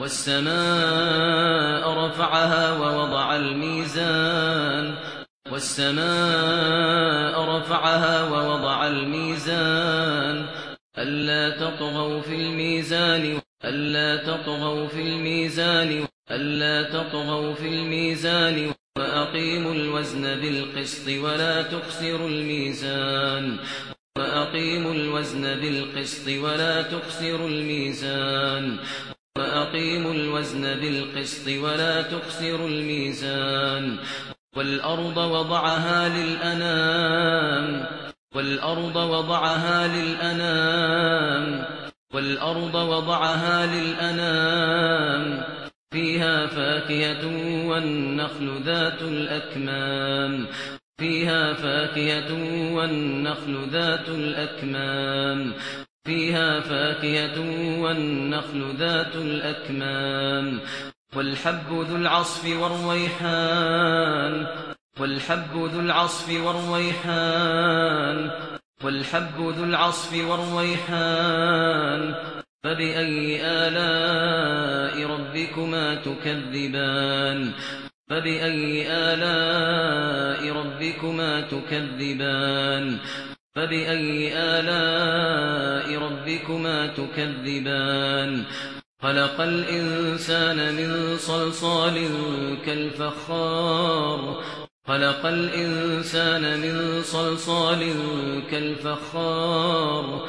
والسماء رفعها ووضع الميزان والسماء رفعها ووضع الميزان ألا تطغوا في الميزان ألا تطغوا في الميزان ألا تطغوا في الميزان وأقيموا الوزن بالقسط ولا تخسروا الميزان. وأقيموا الوزن بالقسط ولا تخسروا الميزان. وأقيموا الوزن بالقسط ولا تخسروا الميزان. والأرض وضعها للأنام. والأرض وضعها للأنام. والأرض وضعها للأنام. فيها فاكهة والنخل ذات الأكمام. فيها فاكهة والنخل ذات الأكمام. فيها فاكهة والنخل ذات الأكمام. والحب ذو العصف والريحان. والحب ذو العصف والريحان. والحب ذو العصف والريحان. فبأي آلاء ربكما تكذبان؟ فبأي آلاء ربكما تكذبان؟ فبأي آلاء ربكما تكذبان؟ خلق الإنسان من صلصال كالفخار. خلق الإنسان من صلصال كالفخار.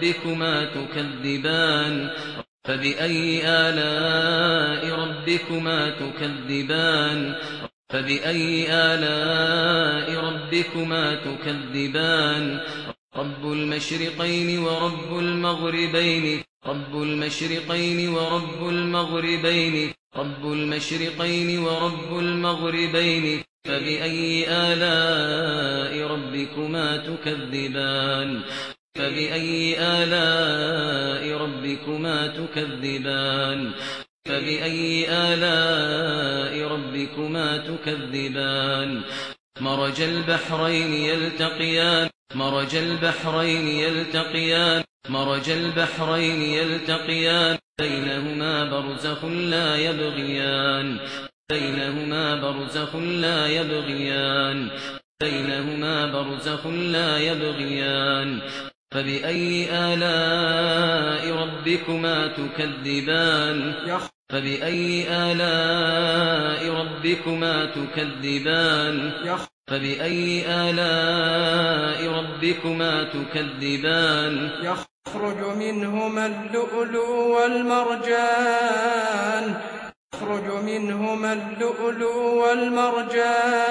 ربكما تكذبان فبأي آلاء ربكما تكذبان فبأي آلاء ربكما تكذبان رب المشرقين ورب المغربين رب المشرقين ورب المغربين رب المشرقين ورب المغربين فبأي آلاء ربكما تكذبان فبأي آلاء ربكما تكذبان؟ فبأي آلاء ربكما تكذبان؟ مرج البحرين يلتقيان مرج البحرين يلتقيان مرج البحرين يلتقيان بينهما برزخ لا يبغيان بينهما برزخ لا يبغيان بينهما برزخ لا يبغيان. فبأي آلاء ربكما تكذبان؟ فبأي آلاء ربكما تكذبان؟ فبأي آلاء ربكما تكذبان؟ يخرج منهما اللؤلؤ والمرجان. يخرج منهما اللؤلؤ والمرجان.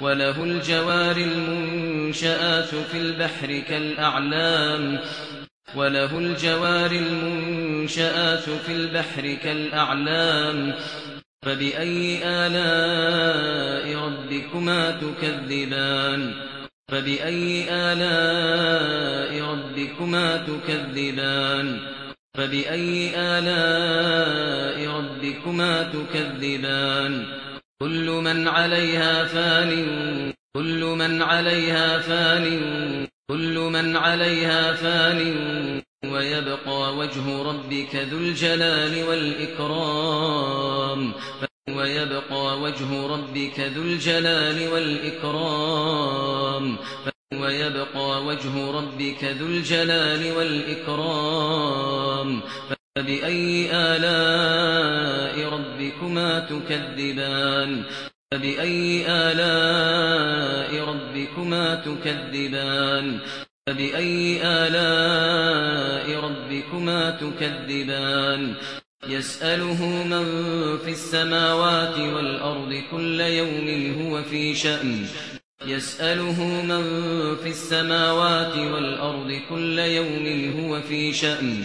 وله الجوار المنشآت في البحر كالأعلام وله الجوار المنشآت في البحر كالأعلام فبأي آلاء ربكما تكذبان فبأي آلاء ربكما تكذبان فبأي آلاء ربكما تكذبان كل من عليها فان كل من عليها فان كل من عليها فان. ويبقى وجه ربك ذو الجلال والإكرام. ويبقى وجه ربك ذو الجلال والإكرام. ويبقى وجه ربك ذو الجلال والإكرام. فبأي آلاء ربكما تكذبان فبأي آلاء ربكما تكذبان فبأي آلاء ربكما تكذبان يسأله من في السماوات والأرض كل يوم هو في شأن يسأله من في السماوات والأرض كل يوم هو في شأن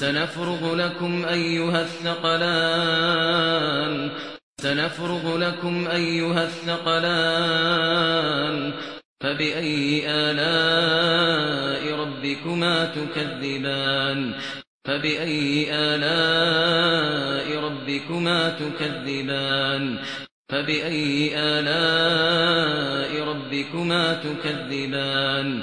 سنفرغ لكم أيها الثقلان. سنفرغ لكم أيها الثقلان. فبأي آلاء ربكما تكذبان. فبأي آلاء ربكما تكذبان. فبأي آلاء ربكما تكذبان.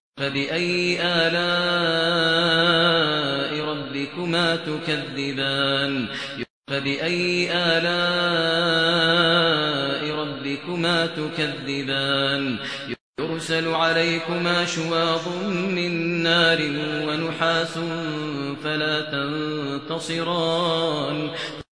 فبأي آلاء ربكما تكذبان؟ فبأي آلاء ربكما تكذبان؟ يرسل عليكما شواظ من نار ونحاس فلا تنتصران.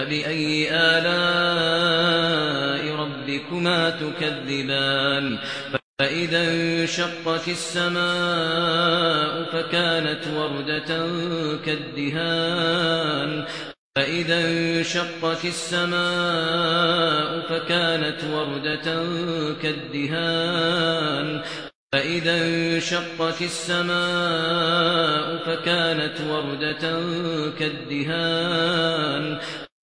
فبأي آلاء ربكما تكذبان فإذا انشقت السماء فكانت وردة كالدهان فإذا انشقت السماء فكانت وردة كالدهان فإذا انشقت السماء فكانت وردة كالدهان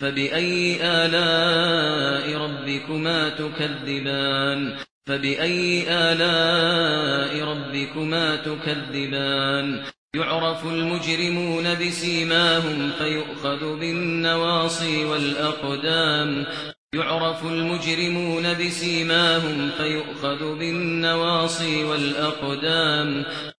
فبأي آلاء ربكما تكذبان؟ فبأي آلاء ربكما تكذبان؟ يعرف المجرمون بسيماهم فيؤخذ بالنواصي والأقدام. يعرف المجرمون بسيماهم فيؤخذ بالنواصي والأقدام.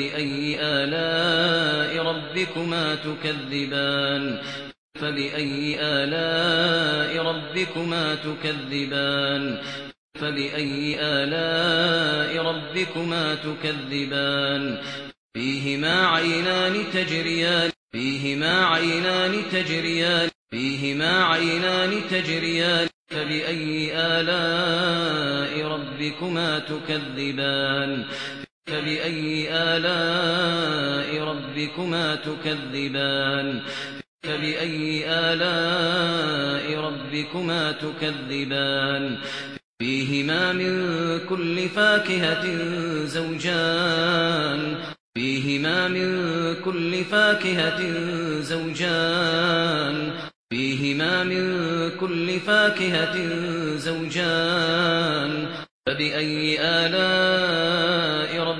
فبأي آلاء ربكما تكذبان فبأي آلاء ربكما تكذبان فبأي آلاء ربكما تكذبان فيهما عينان تجريان فيهما عينان تجريان فيهما عينان تجريان فبأي آلاء ربكما تكذبان فبأي آلاء ربكما تكذبان فبأي آلاء ربكما تكذبان فيهما من كل فاكهة زوجان فيهما من كل فاكهة زوجان فيهما من كل فاكهة زوجان فبأي آلاء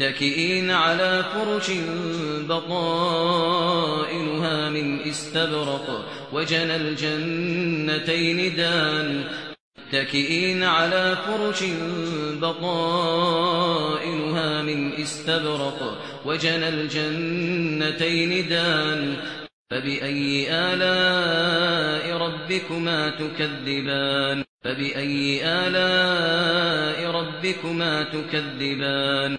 متكئين على فرش بطائنها من استبرق وجن الجنتين دان متكئين على فرش بطائنها من استبرق وجن الجنتين دان فبأي آلاء ربكما تكذبان فبأي آلاء ربكما تكذبان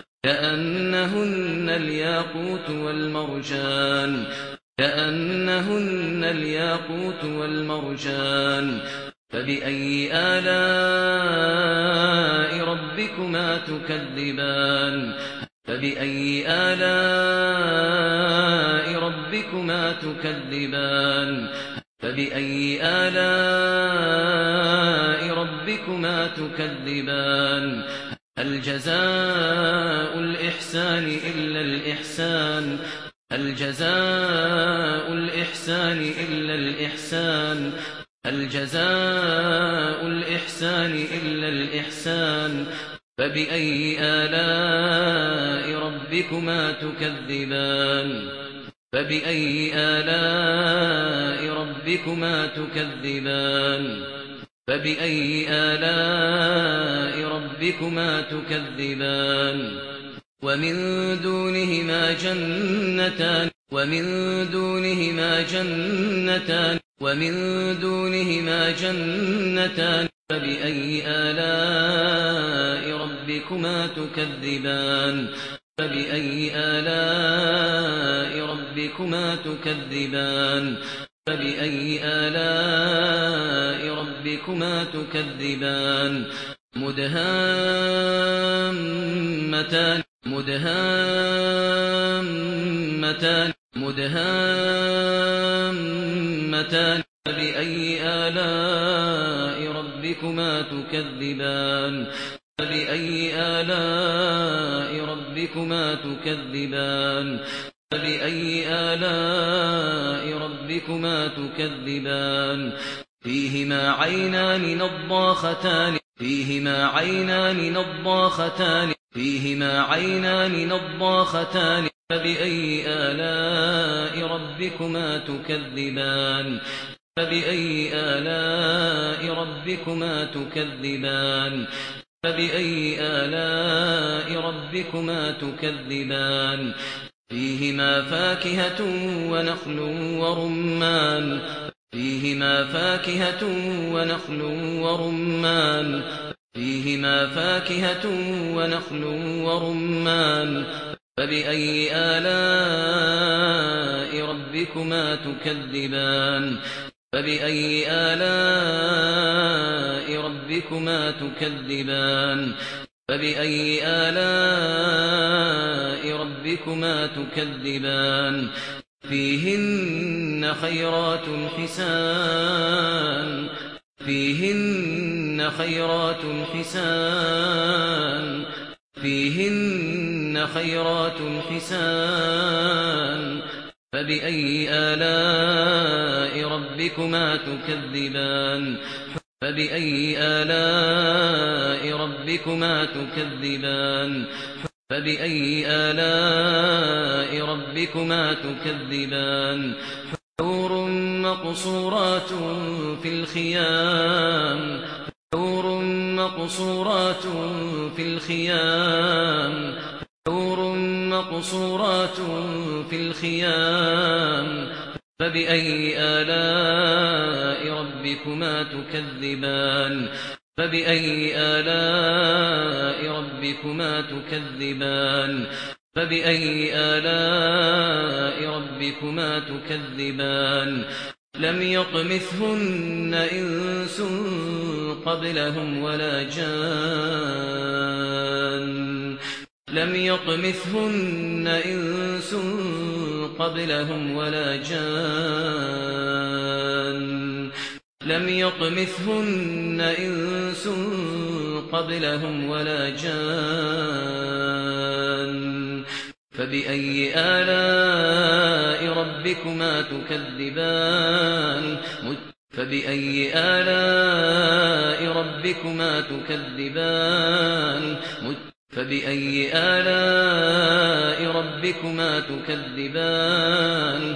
كأنهن الياقوت والمرجان. كأنهن الياقوت والمرجان. فبأي آلاء ربكما تكذبان؟ فبأي آلاء ربكما تكذبان؟ فبأي آلاء ربكما تكذبان؟ الجزاء الإحسان إلا الإحسان. الجزاء الإحسان إلا الإحسان. الجزاء الإحسان إلا الإحسان. فبأي آلاء ربكما تكذبان؟ فبأي آلاء ربكما تكذبان؟ فبأي آلاء ربكما تكذبان. ومن دونهما جنتان. ومن دونهما جنتان. ومن دونهما جنتان. فبأي آلاء ربكما تكذبان. فبأي آلاء ربكما تكذبان. فبأي آلاء ربكما تكذبان. فبأي آلاء ربكما تكذبان مدهامتان مدهامتان مدهامتان. بأي آلاء ربكما تكذبان؟ بأي آلاء ربكما تكذبان؟ بأي آلاء ربكما تكذبان؟ فيهما عينان نضاختان فيهما عينان نضاختان فيهما عينان نضاختان فبأي آلاء ربكما تكذبان؟ فبأي آلاء ربكما تكذبان؟ فبأي آلاء ربكما تكذبان؟ فيهما فاكهة ونخل ورمان. فيهما فاكهة ونخل ورمان. فيهما فاكهة ونخل ورمان. فبأي آلاء ربكما تكذبان؟ فبأي آلاء ربكما تكذبان؟ فبأي آلاء ربكما تكذبان؟ فيهن خيرات حسان. فيهن خيرات حسان. فيهن خيرات حسان. فبأي آلاء ربكما تكذبان؟ فبأي آلاء ربكما تكذبان؟ فبأي آلاء ربكما تكذبان حور مقصورات في الخيام حور مقصورات في الخيام حور مقصورات في الخيام فبأي آلاء ربكما تكذبان فبأي آلاء ربكما تكذبان؟ فبأي آلاء ربكما تكذبان؟ لم يقمثهن إنس قبلهم ولا جان. لم يقمثهن إنس قبلهم ولا جان. لم يطمثهن إنس قبلهم ولا جان. فبأي آلاء ربكما تكذبان؟ فبأي آلاء ربكما تكذبان؟ فبأي آلاء ربكما تكذبان؟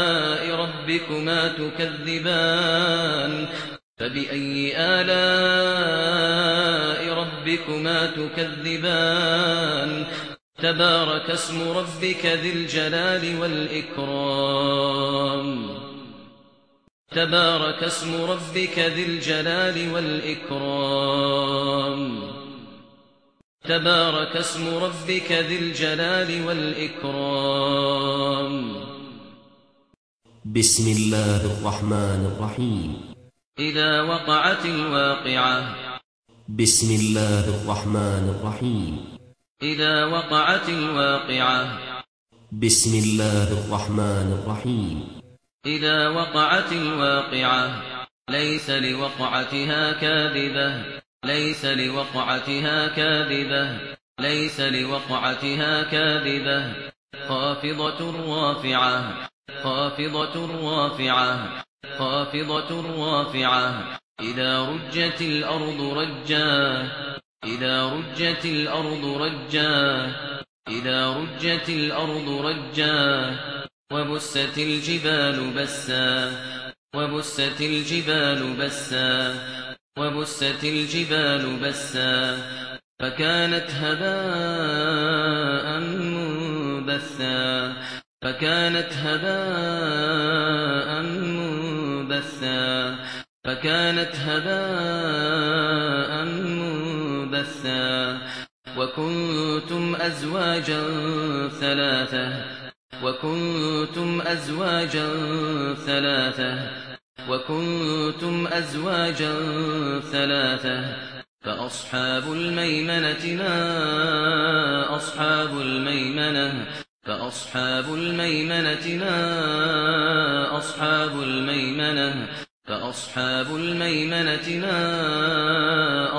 ربكما تكذبان فبأي آلاء ربكما تكذبان تبارك اسم ربك ذي الجلال والإكرام تبارك اسم ربك ذي الجلال والإكرام تبارك اسم ربك ذي الجلال والإكرام بسم الله الرحمن الرحيم إذا وقعت الواقعة بسم الله الرحمن الرحيم إذا وقعت الواقعة بسم الله الرحمن الرحيم إذا وقعت الواقعة ليس لوقعتها كاذبة ليس لوقعتها كاذبة ليس لوقعتها كاذبة خافضة رافعة۔ خافضة رافعة خافضة رافعة إذا رجت الأرض رجا إذا رجت الأرض رجا إذا رجت الأرض رجا وبست الجبال بسا وبست الجبال بسا وبست الجبال بسا فكانت هباء فكانت هباء منبثا. فكانت هباء منبثا. وكنتم أزواجا ثلاثة. وكنتم أزواجا ثلاثة. وكنتم أزواجا ثلاثة. فأصحاب الميمنة ما أصحاب الميمنة؟ فأصحاب الميمنة ما أصحاب الميمنة فأصحاب الميمنة ما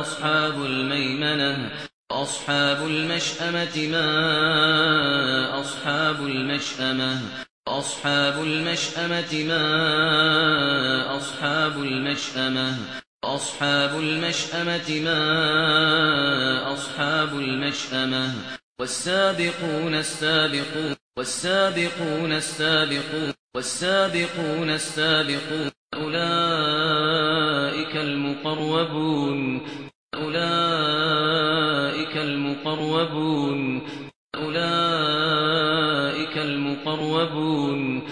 أصحاب الميمنة أصحاب المشأمة ما أصحاب المشأمة أصحاب المشأمة ما أصحاب المشأمة أصحاب المشأمة ما أصحاب المشأمة والسابقون السابقون والسابقون السابقون والسابقون السابقون أولئك المقربون أولئك المقربون أولئك المقربون.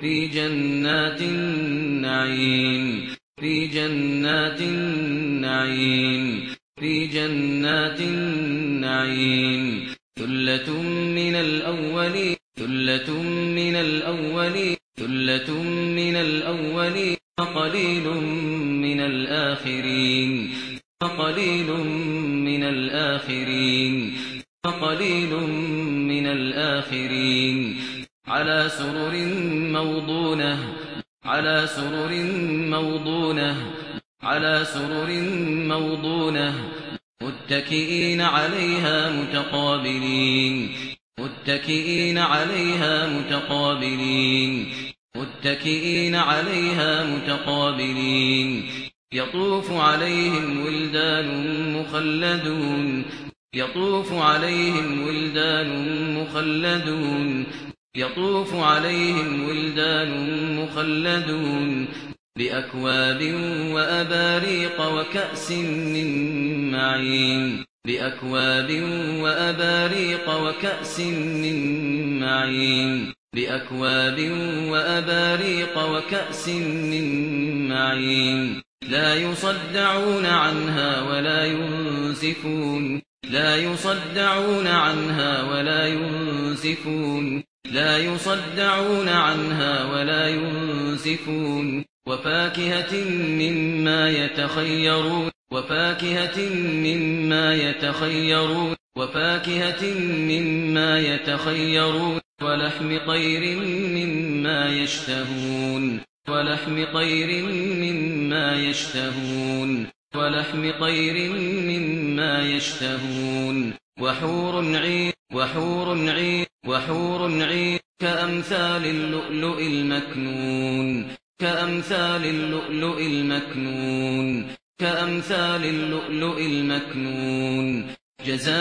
في جنات النعيم في جنات النعيم في جنات النعيم. ثُلَّةٌ مِنَ الْأَوَّلِينَ ثُلَّةٌ مِنَ الْأَوَّلِينَ ثُلَّةٌ مِنَ الْأَوَّلِينَ قَلِيلٌ مِنَ الْآخِرِينَ قَلِيلٌ مِنَ الْآخِرِينَ قَلِيلٌ مِنَ الْآخِرِينَ عَلَى سُرُرٍ مَوْضُونَةٍ عَلَى سُرُرٍ مَوْضُونَةٍ عَلَى سُرُرٍ مَوْضُونَةٍ متكئين عليها متقابلين. متكئين عليها متقابلين. متكئين عليها متقابلين. يطوف عليهم ولدان مخلدون. يطوف عليهم ولدان مخلدون. يطوف عليهم ولدان مخلدون. بأكواب وأباريق وكأس من معين. بأكواب وأباريق وكأس من معين. بأكواب وأباريق وكأس من معين. لا يصدعون عنها ولا ينسفون لا يصدعون عنها ولا ينسفون لا يصدعون عنها ولا ينسفون وفاكهة مما يتخيرون وفاكهة مما يتخيرون وفاكهة مما يتخيرون ولحم طير مما يشتهون ولحم طير مما يشتهون ولحم طير مما يشتهون. وحور عين وحور عين وحور عين كأمثال اللؤلؤ المكنون. كأمثال اللؤلؤ المكنون كأمثال اللؤلؤ المكنون. جزاء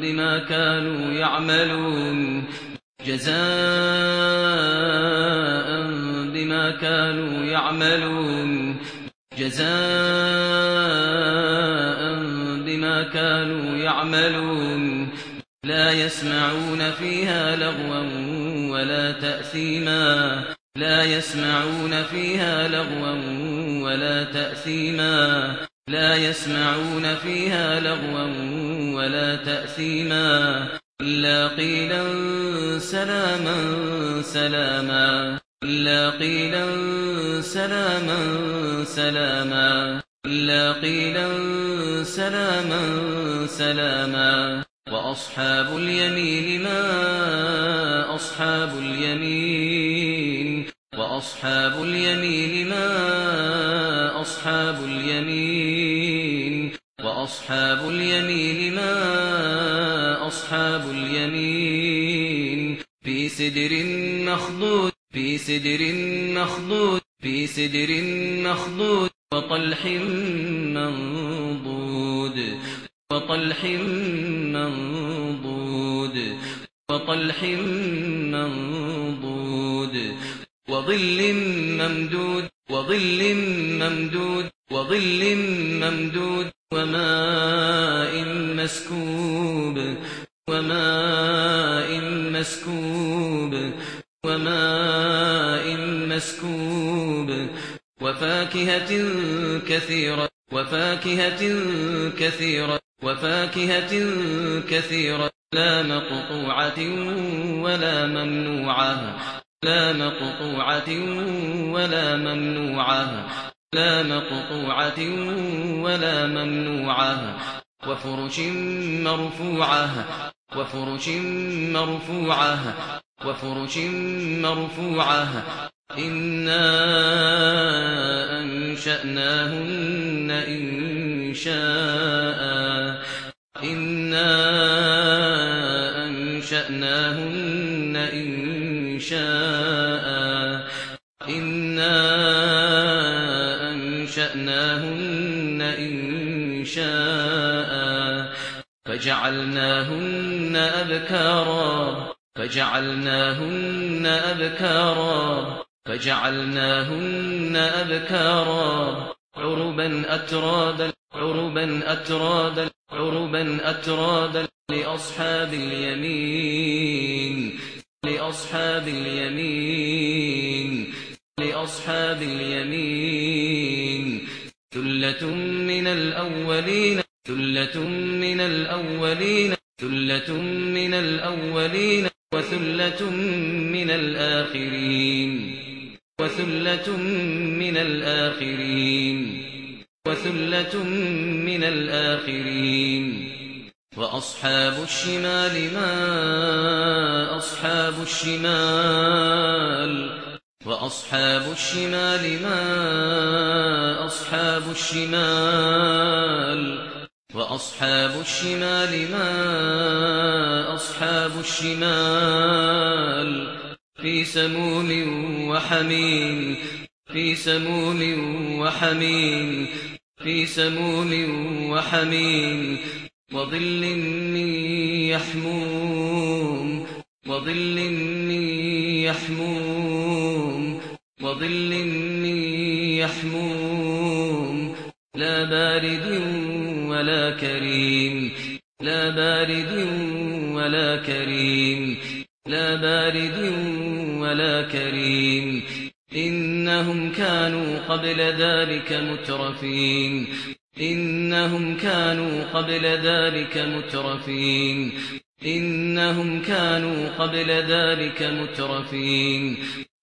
بما كانوا يعملون. جزاء بما كانوا يعملون. جزاء بما كانوا يعملون. جزاء لا يسمعون فيها لغوا ولا تأثيما. لا يسمعون فيها لغوا ولا تأثيما. لا يسمعون فيها لغوا ولا تأثيما. إلا قيلا سلاما سلاما. إلا قيلا سلاما سلاما. إلا قيلا سلاما سلاما. أصحاب اليمين ما أصحاب اليمين؟ وأصحاب اليمين ما أصحاب اليمين؟ وأصحاب اليمين ما أصحاب اليمين؟ في سدر مخضود في سدر مخضود في سدر مخضود وطلح منضود. وطلح منضود وطلح منضود وظل ممدود وظل ممدود وظل ممدود وماء مسكوب وماء مسكوب وماء مسكوب وفاكهة كثيرة وفاكهة كثيرة وفاكهة كثيرة لا مقطوعة ولا ممنوعة لا مقطوعة ولا ممنوعة لا مقطوعة ولا ممنوعة وفرش مرفوعة وفرش مرفوعة وفرش مرفوعة. إنا أنشأناهن إن شاء إنا أنشأناهن إِنشَاءَ. إنا أنشأناهن فجعلناهن أبكارا. فجعلناهن أبكارا. فجعلناهن أبكارا. عربا أترادا عربا أترادا عربا أترابا لأصحاب اليمين لأصحاب اليمين لأصحاب اليمين. ثلة من الأولين ثلة من الأولين ثلة من الأولين وثلة من الآخرين وثلة من الآخرين. وثلة من الآخرين. وأصحاب الشمال ما أصحاب الشمال. وأصحاب الشمال ما أصحاب الشمال. وأصحاب الشمال ما أصحاب الشمال. في سموم وحميم. في سموم وحميم. في سموم وحميم وظل من يحموم وظل من يحموم وظل من يحموم لا بارد ولا كريم لا بارد ولا كريم لا بارد ولا كريم إنهم كانوا قبل ذلك مترفين. إنهم كانوا قبل ذلك مترفين. إنهم كانوا قبل ذلك مترفين.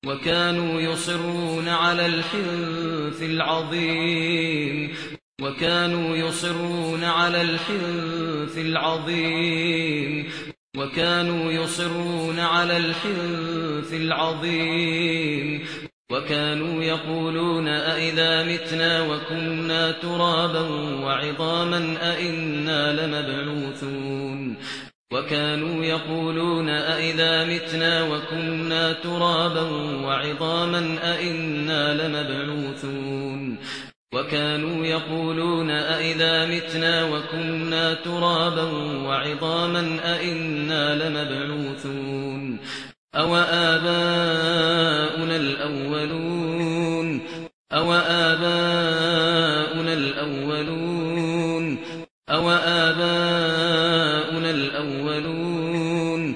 وكانوا يصرون على الحنث العظيم. وكانوا يصرون على الحنث العظيم. وكانوا يصرون على الحنث العظيم. وكانوا يقولون أئذا متنا وكنا ترابا وعظاما أئنا لمبعوثون وكانوا يقولون أئذا متنا وكنا ترابا وعظاما أئنا لمبعوثون وكانوا يقولون أئذا متنا وكنا ترابا وعظاما أئنا لمبعوثون أو آباؤنا الأولون أو آباؤنا الأولون أو آباؤنا الأولون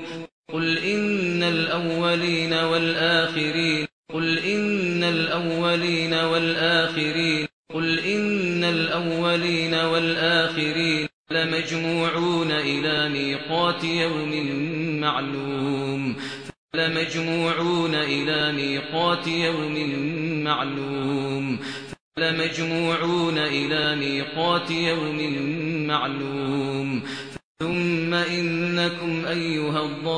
قل إن الأولين والآخرين قل إن الأولين والآخرين قل إن الأولين والآخرين لمجموعون إلى ميقات يوم معلوم لمجموعون إلى ميقات يوم معلوم. لمجموعون إلى ميقات يوم معلوم. ثم إنكم أيها الضالون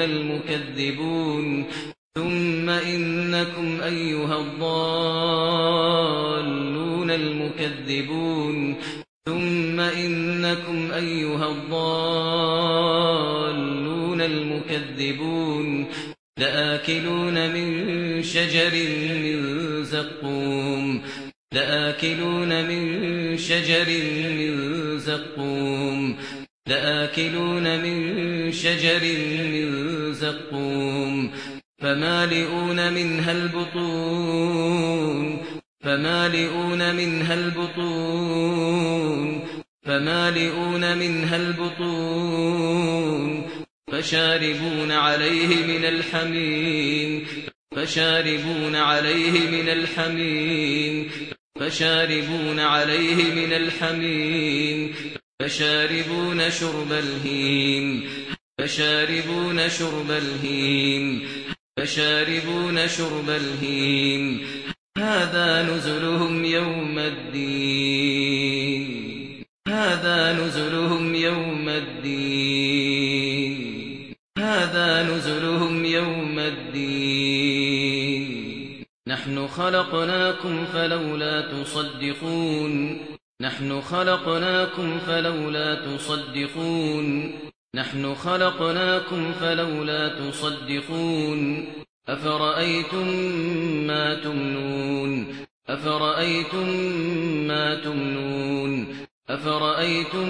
المكذبون. ثم إنكم أيها الضالون المكذبون. ثم إنكم أيها الضالون المكذبون لآكلون من شجر من زقوم لآكلون من شجر من زقوم لآكلون من شجر من زقوم. فمالئون منها البطون فمالئون منها البطون فمالئون منها البطون. فشاربون عليه من الحميم فشاربون عليه من الحميم فشاربون عليه من الحميم فشاربون شرب الهيم فشاربون شرب الهيم فشاربون شرب الهيم. هذا نزلهم يوم الدين. هذا نزلهم يوم الدين. نحن خلقناكم فلولا تصدقون. نحن خلقناكم فلولا تصدقون. نحن خلقناكم فلولا تصدقون. أفرأيتم ما تمنون؟ أفرأيتم ما تمنون؟ أفرأيتم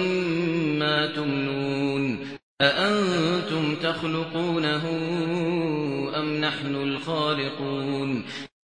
ما تمنون؟ أأنتم تخلقونه أم نحن الخالقون؟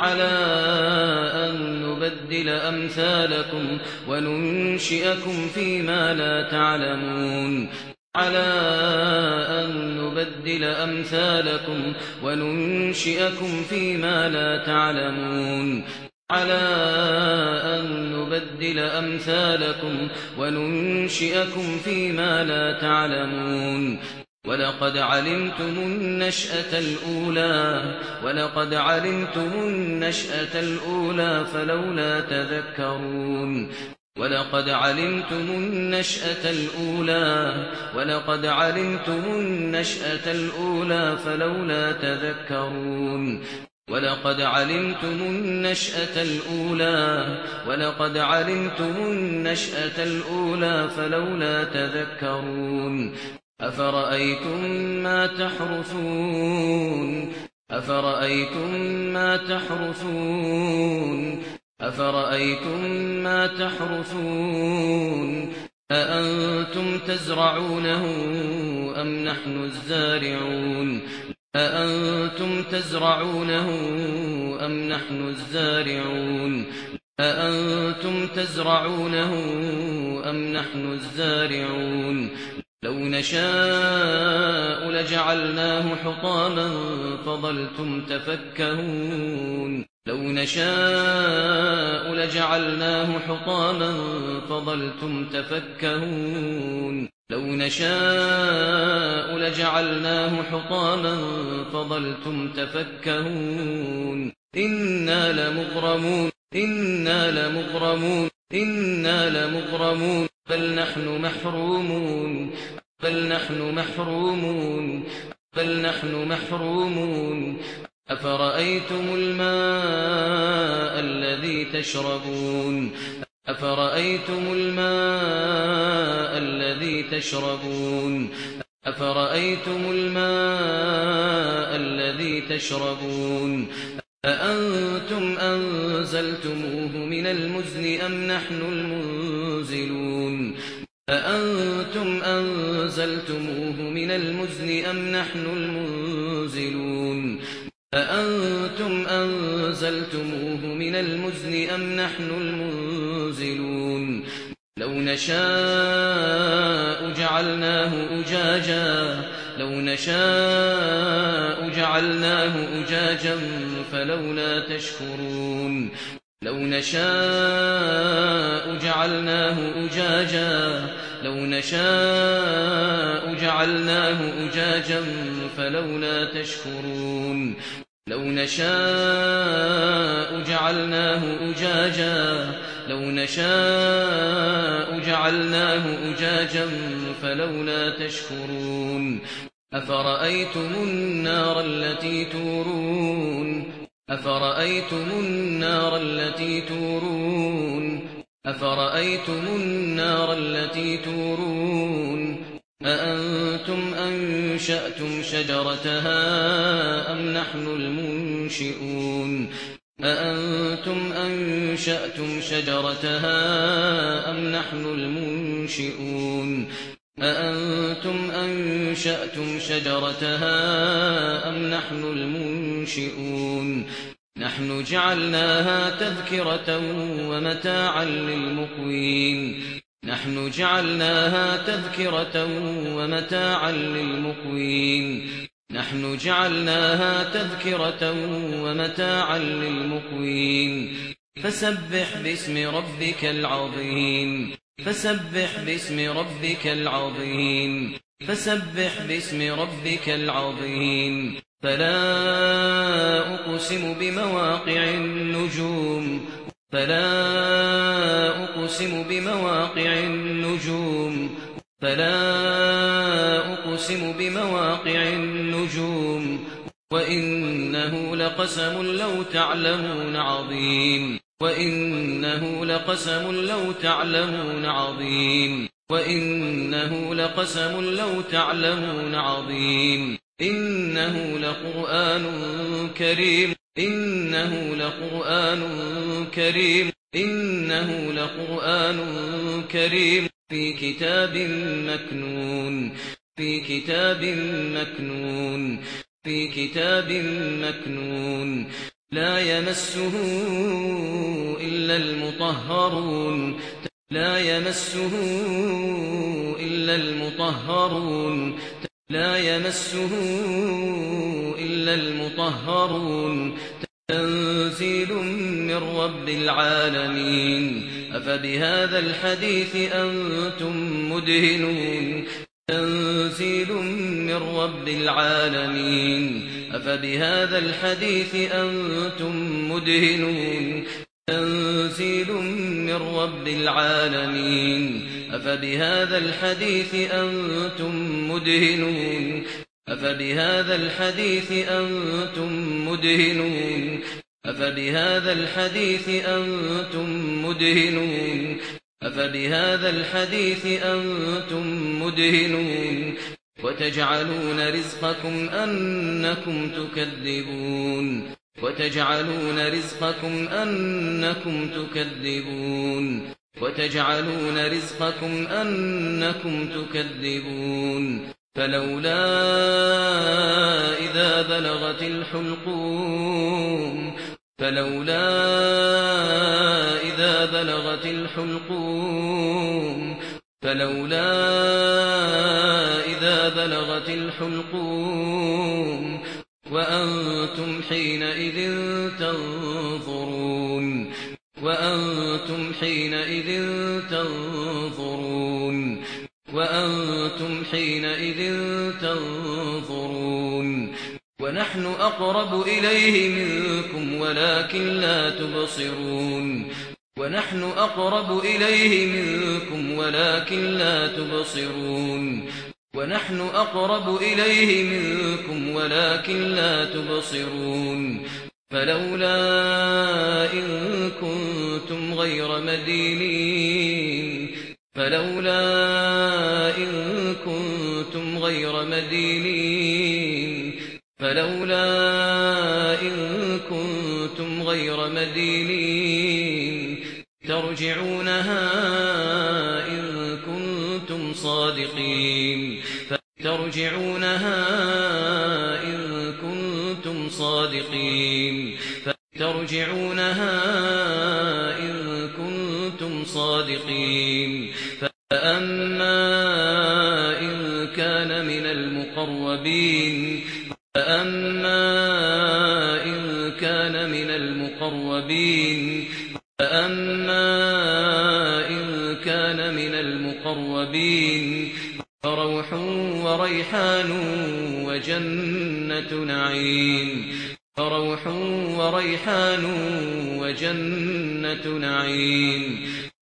على أن نبدل أمثالكم وننشئكم فيما لا تعلمون على أن نبدل أمثالكم وننشئكم فيما لا تعلمون على أن نبدل أمثالكم وننشئكم فيما لا تعلمون ولقد علمتم النشأة الأولى ولقد علمتم النشأة الأولى فلولا تذكرون ولقد علمتم النشأة الأولى ولقد علمتم النشأة الأولى فلولا تذكرون ولقد علمتم النشأة الأولى ولقد علمتم النشأة الأولى فلولا تذكرون أفرأيتم ما تحرثون؟ أفرأيتم ما تحرثون؟ أفرأيتم ما تحرثون؟ أأنتم تزرعونه أم نحن الزارعون؟ أأنتم تزرعونه أم نحن الزارعون؟ أأنتم تزرعونه أم نحن الزارعون؟ لو نشاء لجعلناه حطاما فظلتم تفكهون. لو نشاء لجعلناه حطاما فظلتم تفكهون. لو نشاء لجعلناه حطاما فظلتم تفكهون. إنا لمغرمون. إنا لمغرمون. إنا لمغرمون. بل نحن محرومون بل نحن محرومون بل نحن محرومون. أفرأيتم الماء الذي تشربون؟ أفرأيتم الماء الذي تشربون؟ أفرأيتم الماء الذي تشربون؟ أأنتم أنزلتموه من المزن أم نحن المنزلون؟ أأنتم أنزلتموه من المزن أم نحن المنزلون؟ أأنتم أنزلتموه من المزن أم نحن المنزلون؟ لو نشاء جعلناه أجاجا لو نشاء جعلناه أجاجا فلولا تشكرون. لو نشاء جعلناه أجاجا لو نشاء جعلناه أجاجا فلولا تشكرون. لو نشاء جعلناه أجاجا لو نشاء جعلناه أجاجا فلولا تشكرون. أفرأيتم النار التي تورون؟ أفرأيتم النار التي تورون؟ أفرأيتم النار التي تورون أأنتم أنشأتم شجرتها أم نحن المنشئون أأنتم أنشأتم شجرتها أم نحن المنشئون أأنتم أنشأتم شجرتها أم نحن المنشئون نحن جعلناها تذكرة ومتاعا للمقوين. نحن جعلناها تذكرة ومتاعا للمقوين. نحن جعلناها تذكرة ومتاعا للمقوين. فسبح باسم ربك العظيم. فسبح باسم ربك العظيم. فسبح باسم ربك العظيم. فلا أقسم بمواقع النجوم فلا أقسم بمواقع النجوم فلا أقسم بمواقع النجوم وإنه لقسم لو تعلمون عظيم وإنه لقسم لو تعلمون عظيم وإنه لقسم لو تعلمون عظيم إنه لقرآن كريم. إنه لقرآن كريم. إنه لقرآن كريم. في كتاب مكنون. في كتاب مكنون. في كتاب مكنون. لا يمسه إلا المطهرون. لا يمسه إلا المطهرون. لا يمسه إلا المطهرون. تنزيل من رب العالمين. أفبهذا الحديث أنتم مدهنون. تنزيل من رب العالمين. أفبهذا الحديث أنتم مدهنون. تنزيل من رب العالمين. أفبهذا الحديث أنتم مدهنون أفبهذا الحديث أنتم مدهنون أفبهذا الحديث أنتم مدهنون أفبهذا الحديث أنتم مدهنون وتجعلون رزقكم أنكم تكذبون وتجعلون رزقكم أنكم تكذبون وتجعلون رزقكم أنكم تكذبون فلولا إذا بلغت الحلقوم فلولا إذا بلغت الحلقوم فلولا إذا بلغت الحلقوم وأنتم حينئذ تنظرون وأنتم حينئذ تنظرون وأنتم حينئذ تنظرون ونحن أقرب إليه منكم ولكن لا تبصرون ونحن أقرب إليه منكم ولكن لا تبصرون ونحن أقرب إليه منكم ولكن لا تبصرون فلولا إن غير مدينين. فلولا إن كنتم غير مدينين. فلولا إن كنتم غير مدينين. ترجعونها إن كنتم صادقين. ترجعونها إن كنتم صادقين. ترجعونها فأما إن كان من المقربين فأما إن كان من المقربين فأما إن كان من المقربين فروح وريحان وجنة نعيم فروح وريحان وجنة نعيم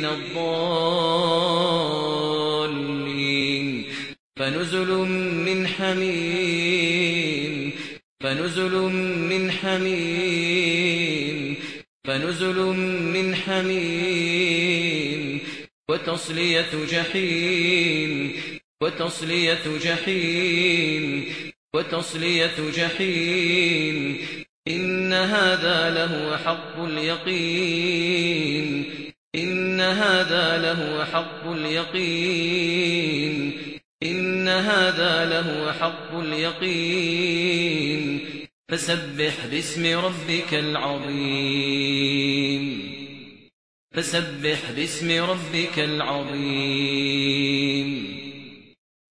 من الضالين. فنزل من حميم. فنزل من حميم. فنزل من حميم. وتصلية جحيم. وتصلية جحيم. وتصلية جحيم. إن هذا له حق اليقين. ان هذا له حق اليقين ان هذا له حق اليقين فسبح باسم ربك العظيم فسبح باسم ربك العظيم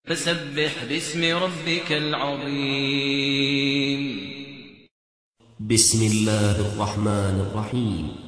فسبح باسم ربك العظيم بسم الله الرحمن الرحيم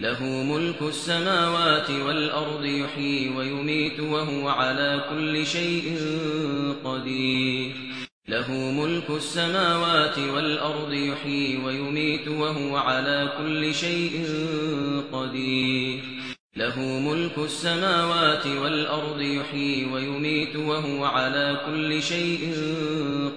له ملك السماوات والأرض يحيي ويميت وهو على كل شيء قدير. له ملك السماوات والأرض يحيي ويميت وهو على كل شيء قدير. له ملك السماوات والأرض يحيي ويميت وهو على كل شيء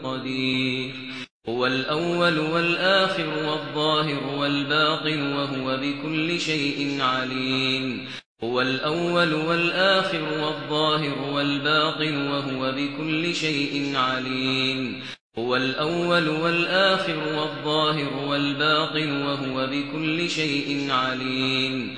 قدير. هو الأول والآخر والظاهر والباطن وهو بكل شيء عليم. هو الأول والآخر والظاهر والباطن وهو بكل شيء عليم. هو الأول والآخر والظاهر والباطن وهو بكل شيء عليم.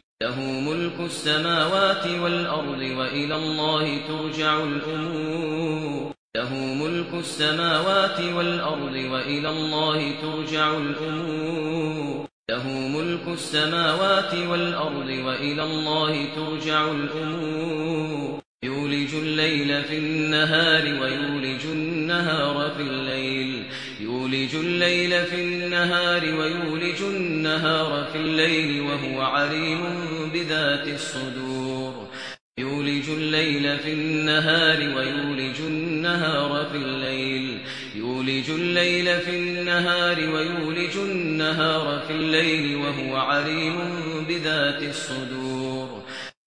له ملك السماوات والأرض وإلى الله ترجع الأمور. له ملك السماوات والأرض وإلى الله ترجع الأمور. له ملك السماوات والأرض وإلى الله ترجع الأمور. يولج الليل في النهار ويولج النهار في الليل. يولج الليل في النهار ويولج النهار في الليل وهو عليم بذات الصدور. يولج الليل في النهار ويولج النهار في الليل. يولج الليل في النهار ويولج النهار في الليل وهو عليم بذات الصدور.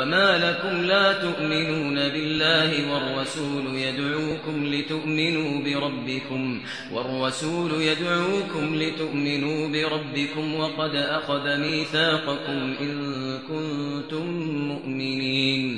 وما لكم لا تؤمنون بالله والرسول يدعوكم لتؤمنوا بربكم والرسول يدعوكم لتؤمنوا بربكم وقد اخذ ميثاقكم ان كنتم مؤمنين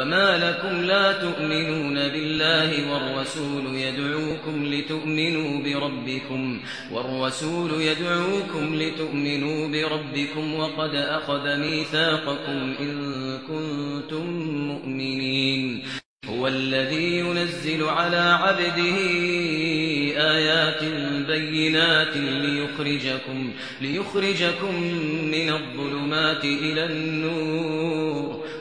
وما لكم لا تؤمنون بالله والرسول يدعوكم لتؤمنوا بربكم والرسول يدعوكم لتؤمنوا بربكم وقد اخذ ميثاقكم ان كنتم مؤمنين هو الذي ينزل على عبده آيات بينات ليخرجكم ليخرجكم من الظلمات إلى النور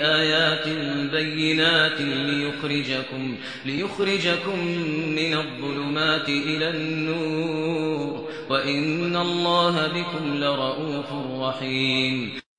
بآيات بينات ليخرجكم, ليخرجكم من الظلمات إلى النور. وإن الله بكم لرؤوف رحيم.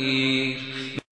الأمير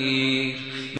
الأخير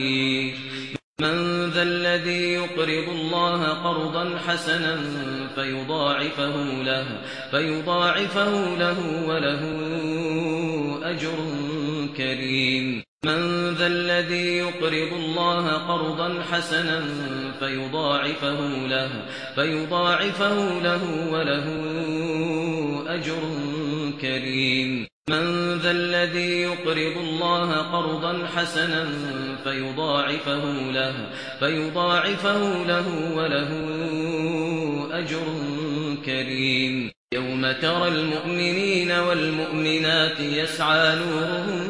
فقير من ذا الذي يقرض الله قرضا حسنا فيضاعفه له فيضاعفه له وله أجر كريم. من ذا الذي يقرض الله قرضا حسنا فيضاعفه له فيضاعفه له وله أجر كريم. من ذا الذي يقرض الله قرضا حسنا فيضاعفه له فيضاعفه له وله أجر كريم. يوم ترى المؤمنين والمؤمنات يسعون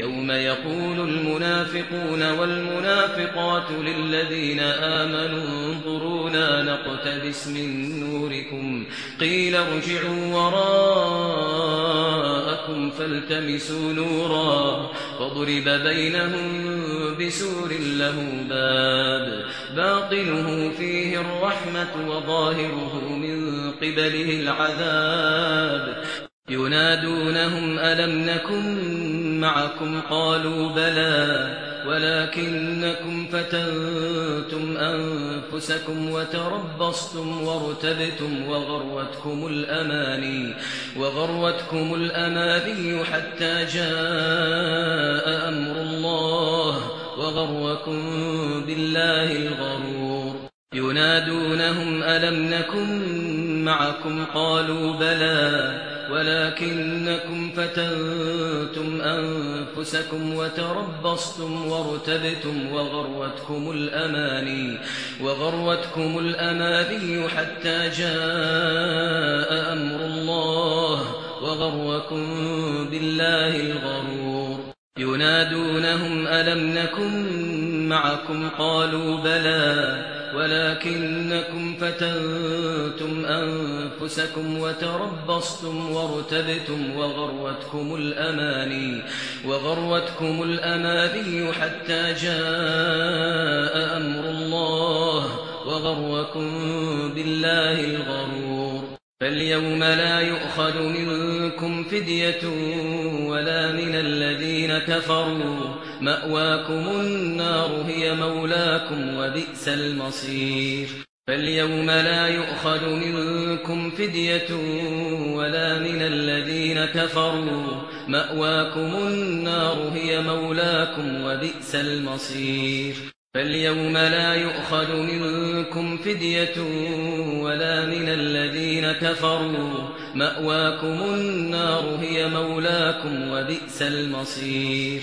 يوم يقول المنافقون والمنافقات للذين آمنوا انظرونا نقتبس من نوركم قيل ارجعوا وراءكم فالتمسوا نورا فضرب بينهم بسور له باب باطنه فيه الرحمة وظاهره من قبله العذاب ينادونهم ألم نكن معكم قالوا بلى ولكنكم فتنتم أنفسكم وتربصتم وارتبتم وغروتكم الأماني وغروتكم الأماني حتى جاء أمر الله وغروكم بالله الغرور ينادونهم ألم نكن معكم قالوا بلى ولكنكم فتنتم أنفسكم وتربصتم وارتبتم وغروتكم الأماني وغروتكم الأماني حتى جاء أمر الله وغروكم بالله الغرور ينادونهم ألم نكن معكم قالوا بلى ولكنكم فتنتم أنفسكم وتربصتم وارتبتم وغروتكم الأماني وغروتكم الأماني حتى جاء أمر الله وغروكم بالله الغرور فاليوم لا يؤخذ منكم فدية ولا من الذين كفروا مأواكم النار هي مولاكم وبئس المصير. فاليوم لا يؤخذ منكم فدية ولا من الذين كفروا. مأواكم النار هي مولاكم وبئس المصير. فاليوم لا يؤخذ منكم فدية ولا من الذين كفروا. مأواكم النار هي مولاكم وبئس المصير.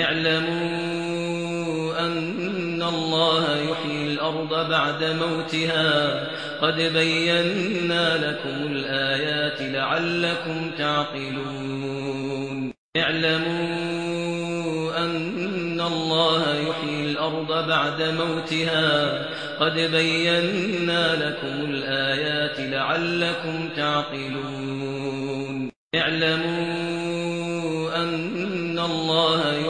اعلموا أن الله يحيي الأرض بعد موتها قد بينا لكم الآيات لعلكم تعقلون. اعلموا أن الله يحيي الأرض بعد موتها قد بينا لكم الآيات لعلكم تعقلون. اعلموا أن الله يحيي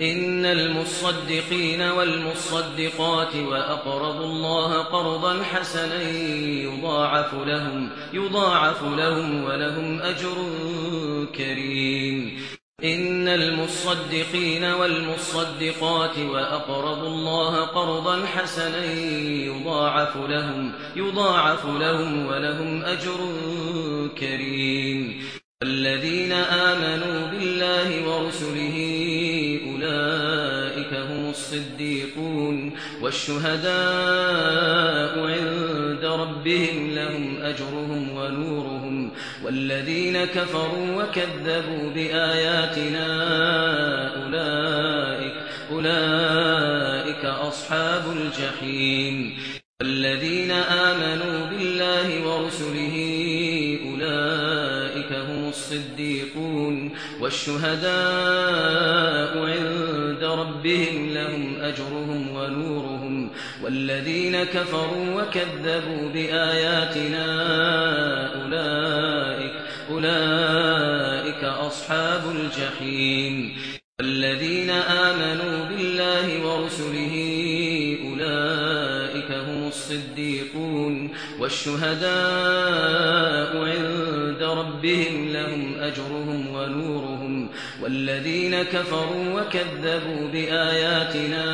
إن المصدقين والمصدقات وأقرضوا الله قرضا حسنا يضاعف لهم, يضاعف لهم ولهم أجر كريم. إن المصدقين والمصدقات وأقرضوا الله قرضا حسنا يضاعف لهم, يضاعف لهم ولهم أجر كريم. الذين آمنوا بالله ورسله الصديقون والشهداء عند ربهم لهم أجرهم ونورهم والذين كفروا وكذبوا بآياتنا أولئك, أولئك أصحاب الجحيم الذين آمنوا بالله ورسله أولئك هم الصديقون والشهداء عند ربهم لهم أجرهم ونورهم والذين كفروا وكذبوا بآياتنا أولئك, أولئك أصحاب الجحيم. الذين آمنوا بالله ورسله أولئك هم الصديقون. والشهداء عند ربهم لهم أجرهم ونورهم والذين كفروا وكذبوا بآياتنا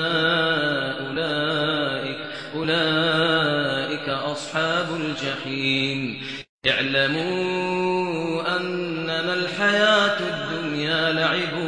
أولئك, أولئك أصحاب الجحيم. اعلموا أنما الحياة الدنيا لعبون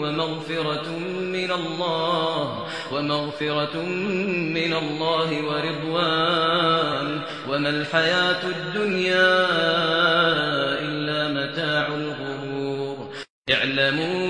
ومغفرة من الله ومغفرة من الله ورضوان. وما الحياة الدنيا إلا متاع الغرور. اعلمون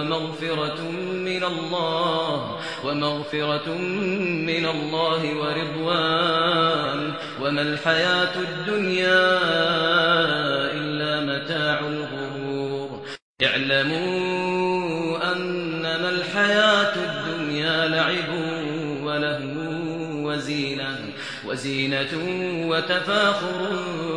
ومغفرة من الله ومغفرة من الله ورضوان. وما الحياة الدنيا إلا متاع الغرور. اعلموا أنما الحياة الدنيا لعب وله وزينة, وزينة وتفاخر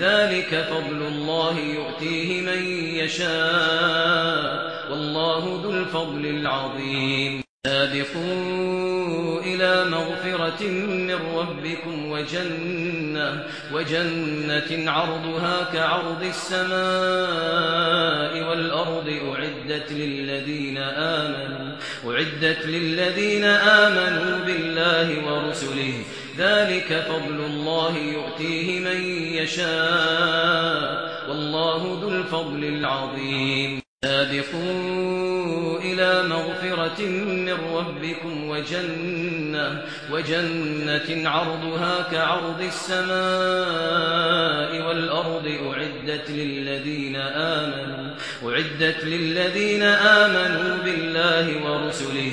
ذلك فضل الله يؤتيه من يشاء. والله ذو الفضل العظيم. سابقوا إلى مغفرة من ربكم وجنة, وجنة عرضها كعرض السماء والأرض. أعدت للذين آمنوا, أعدت للذين آمنوا بالله ورسله. ذلك فضل الله يؤتيه من يشاء. والله ذو الفضل العظيم. سابقوا إلى مغفرة من ربكم وجنة, وجنة عرضها كعرض السماء والأرض أعدت للذين آمنوا, أعدت للذين آمنوا بالله ورسله.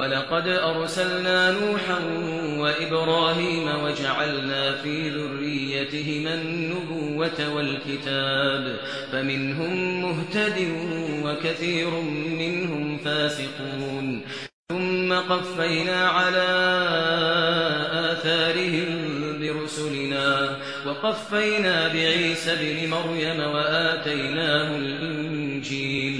ولقد أرسلنا نوحا وإبراهيم وجعلنا في ذريتهما النبوة والكتاب فمنهم مهتد وكثير منهم فاسقون ثم قفينا على آثارهم برسلنا وقفينا بعيسى ابْنِ مريم وآتيناه الإنجيل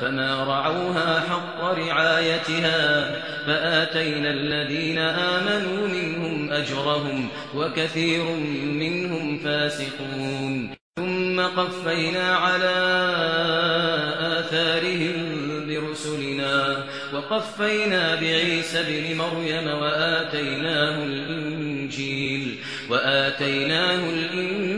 فما رعوها حق رعايتها فآتينا الذين آمنوا منهم أجرهم وكثير منهم فاسقون ثم قفينا على آثارهم برسلنا وقفينا بعيسى بن مريم وآتيناه الإنجيل وآتيناه الإنجيل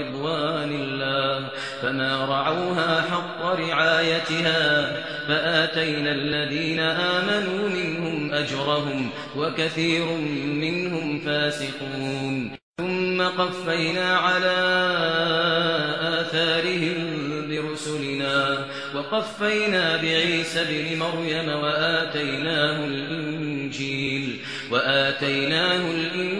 رضوان الله فما رعوها حق رعايتها فآتينا الذين آمنوا منهم أجرهم وكثير منهم فاسقون ثم قفينا على آثارهم برسلنا وقفينا بعيسى بن مريم وآتيناه الإنجيل وآتيناه الإنجيل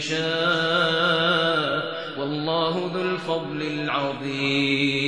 يشاء. والله ذو الفضل العظيم.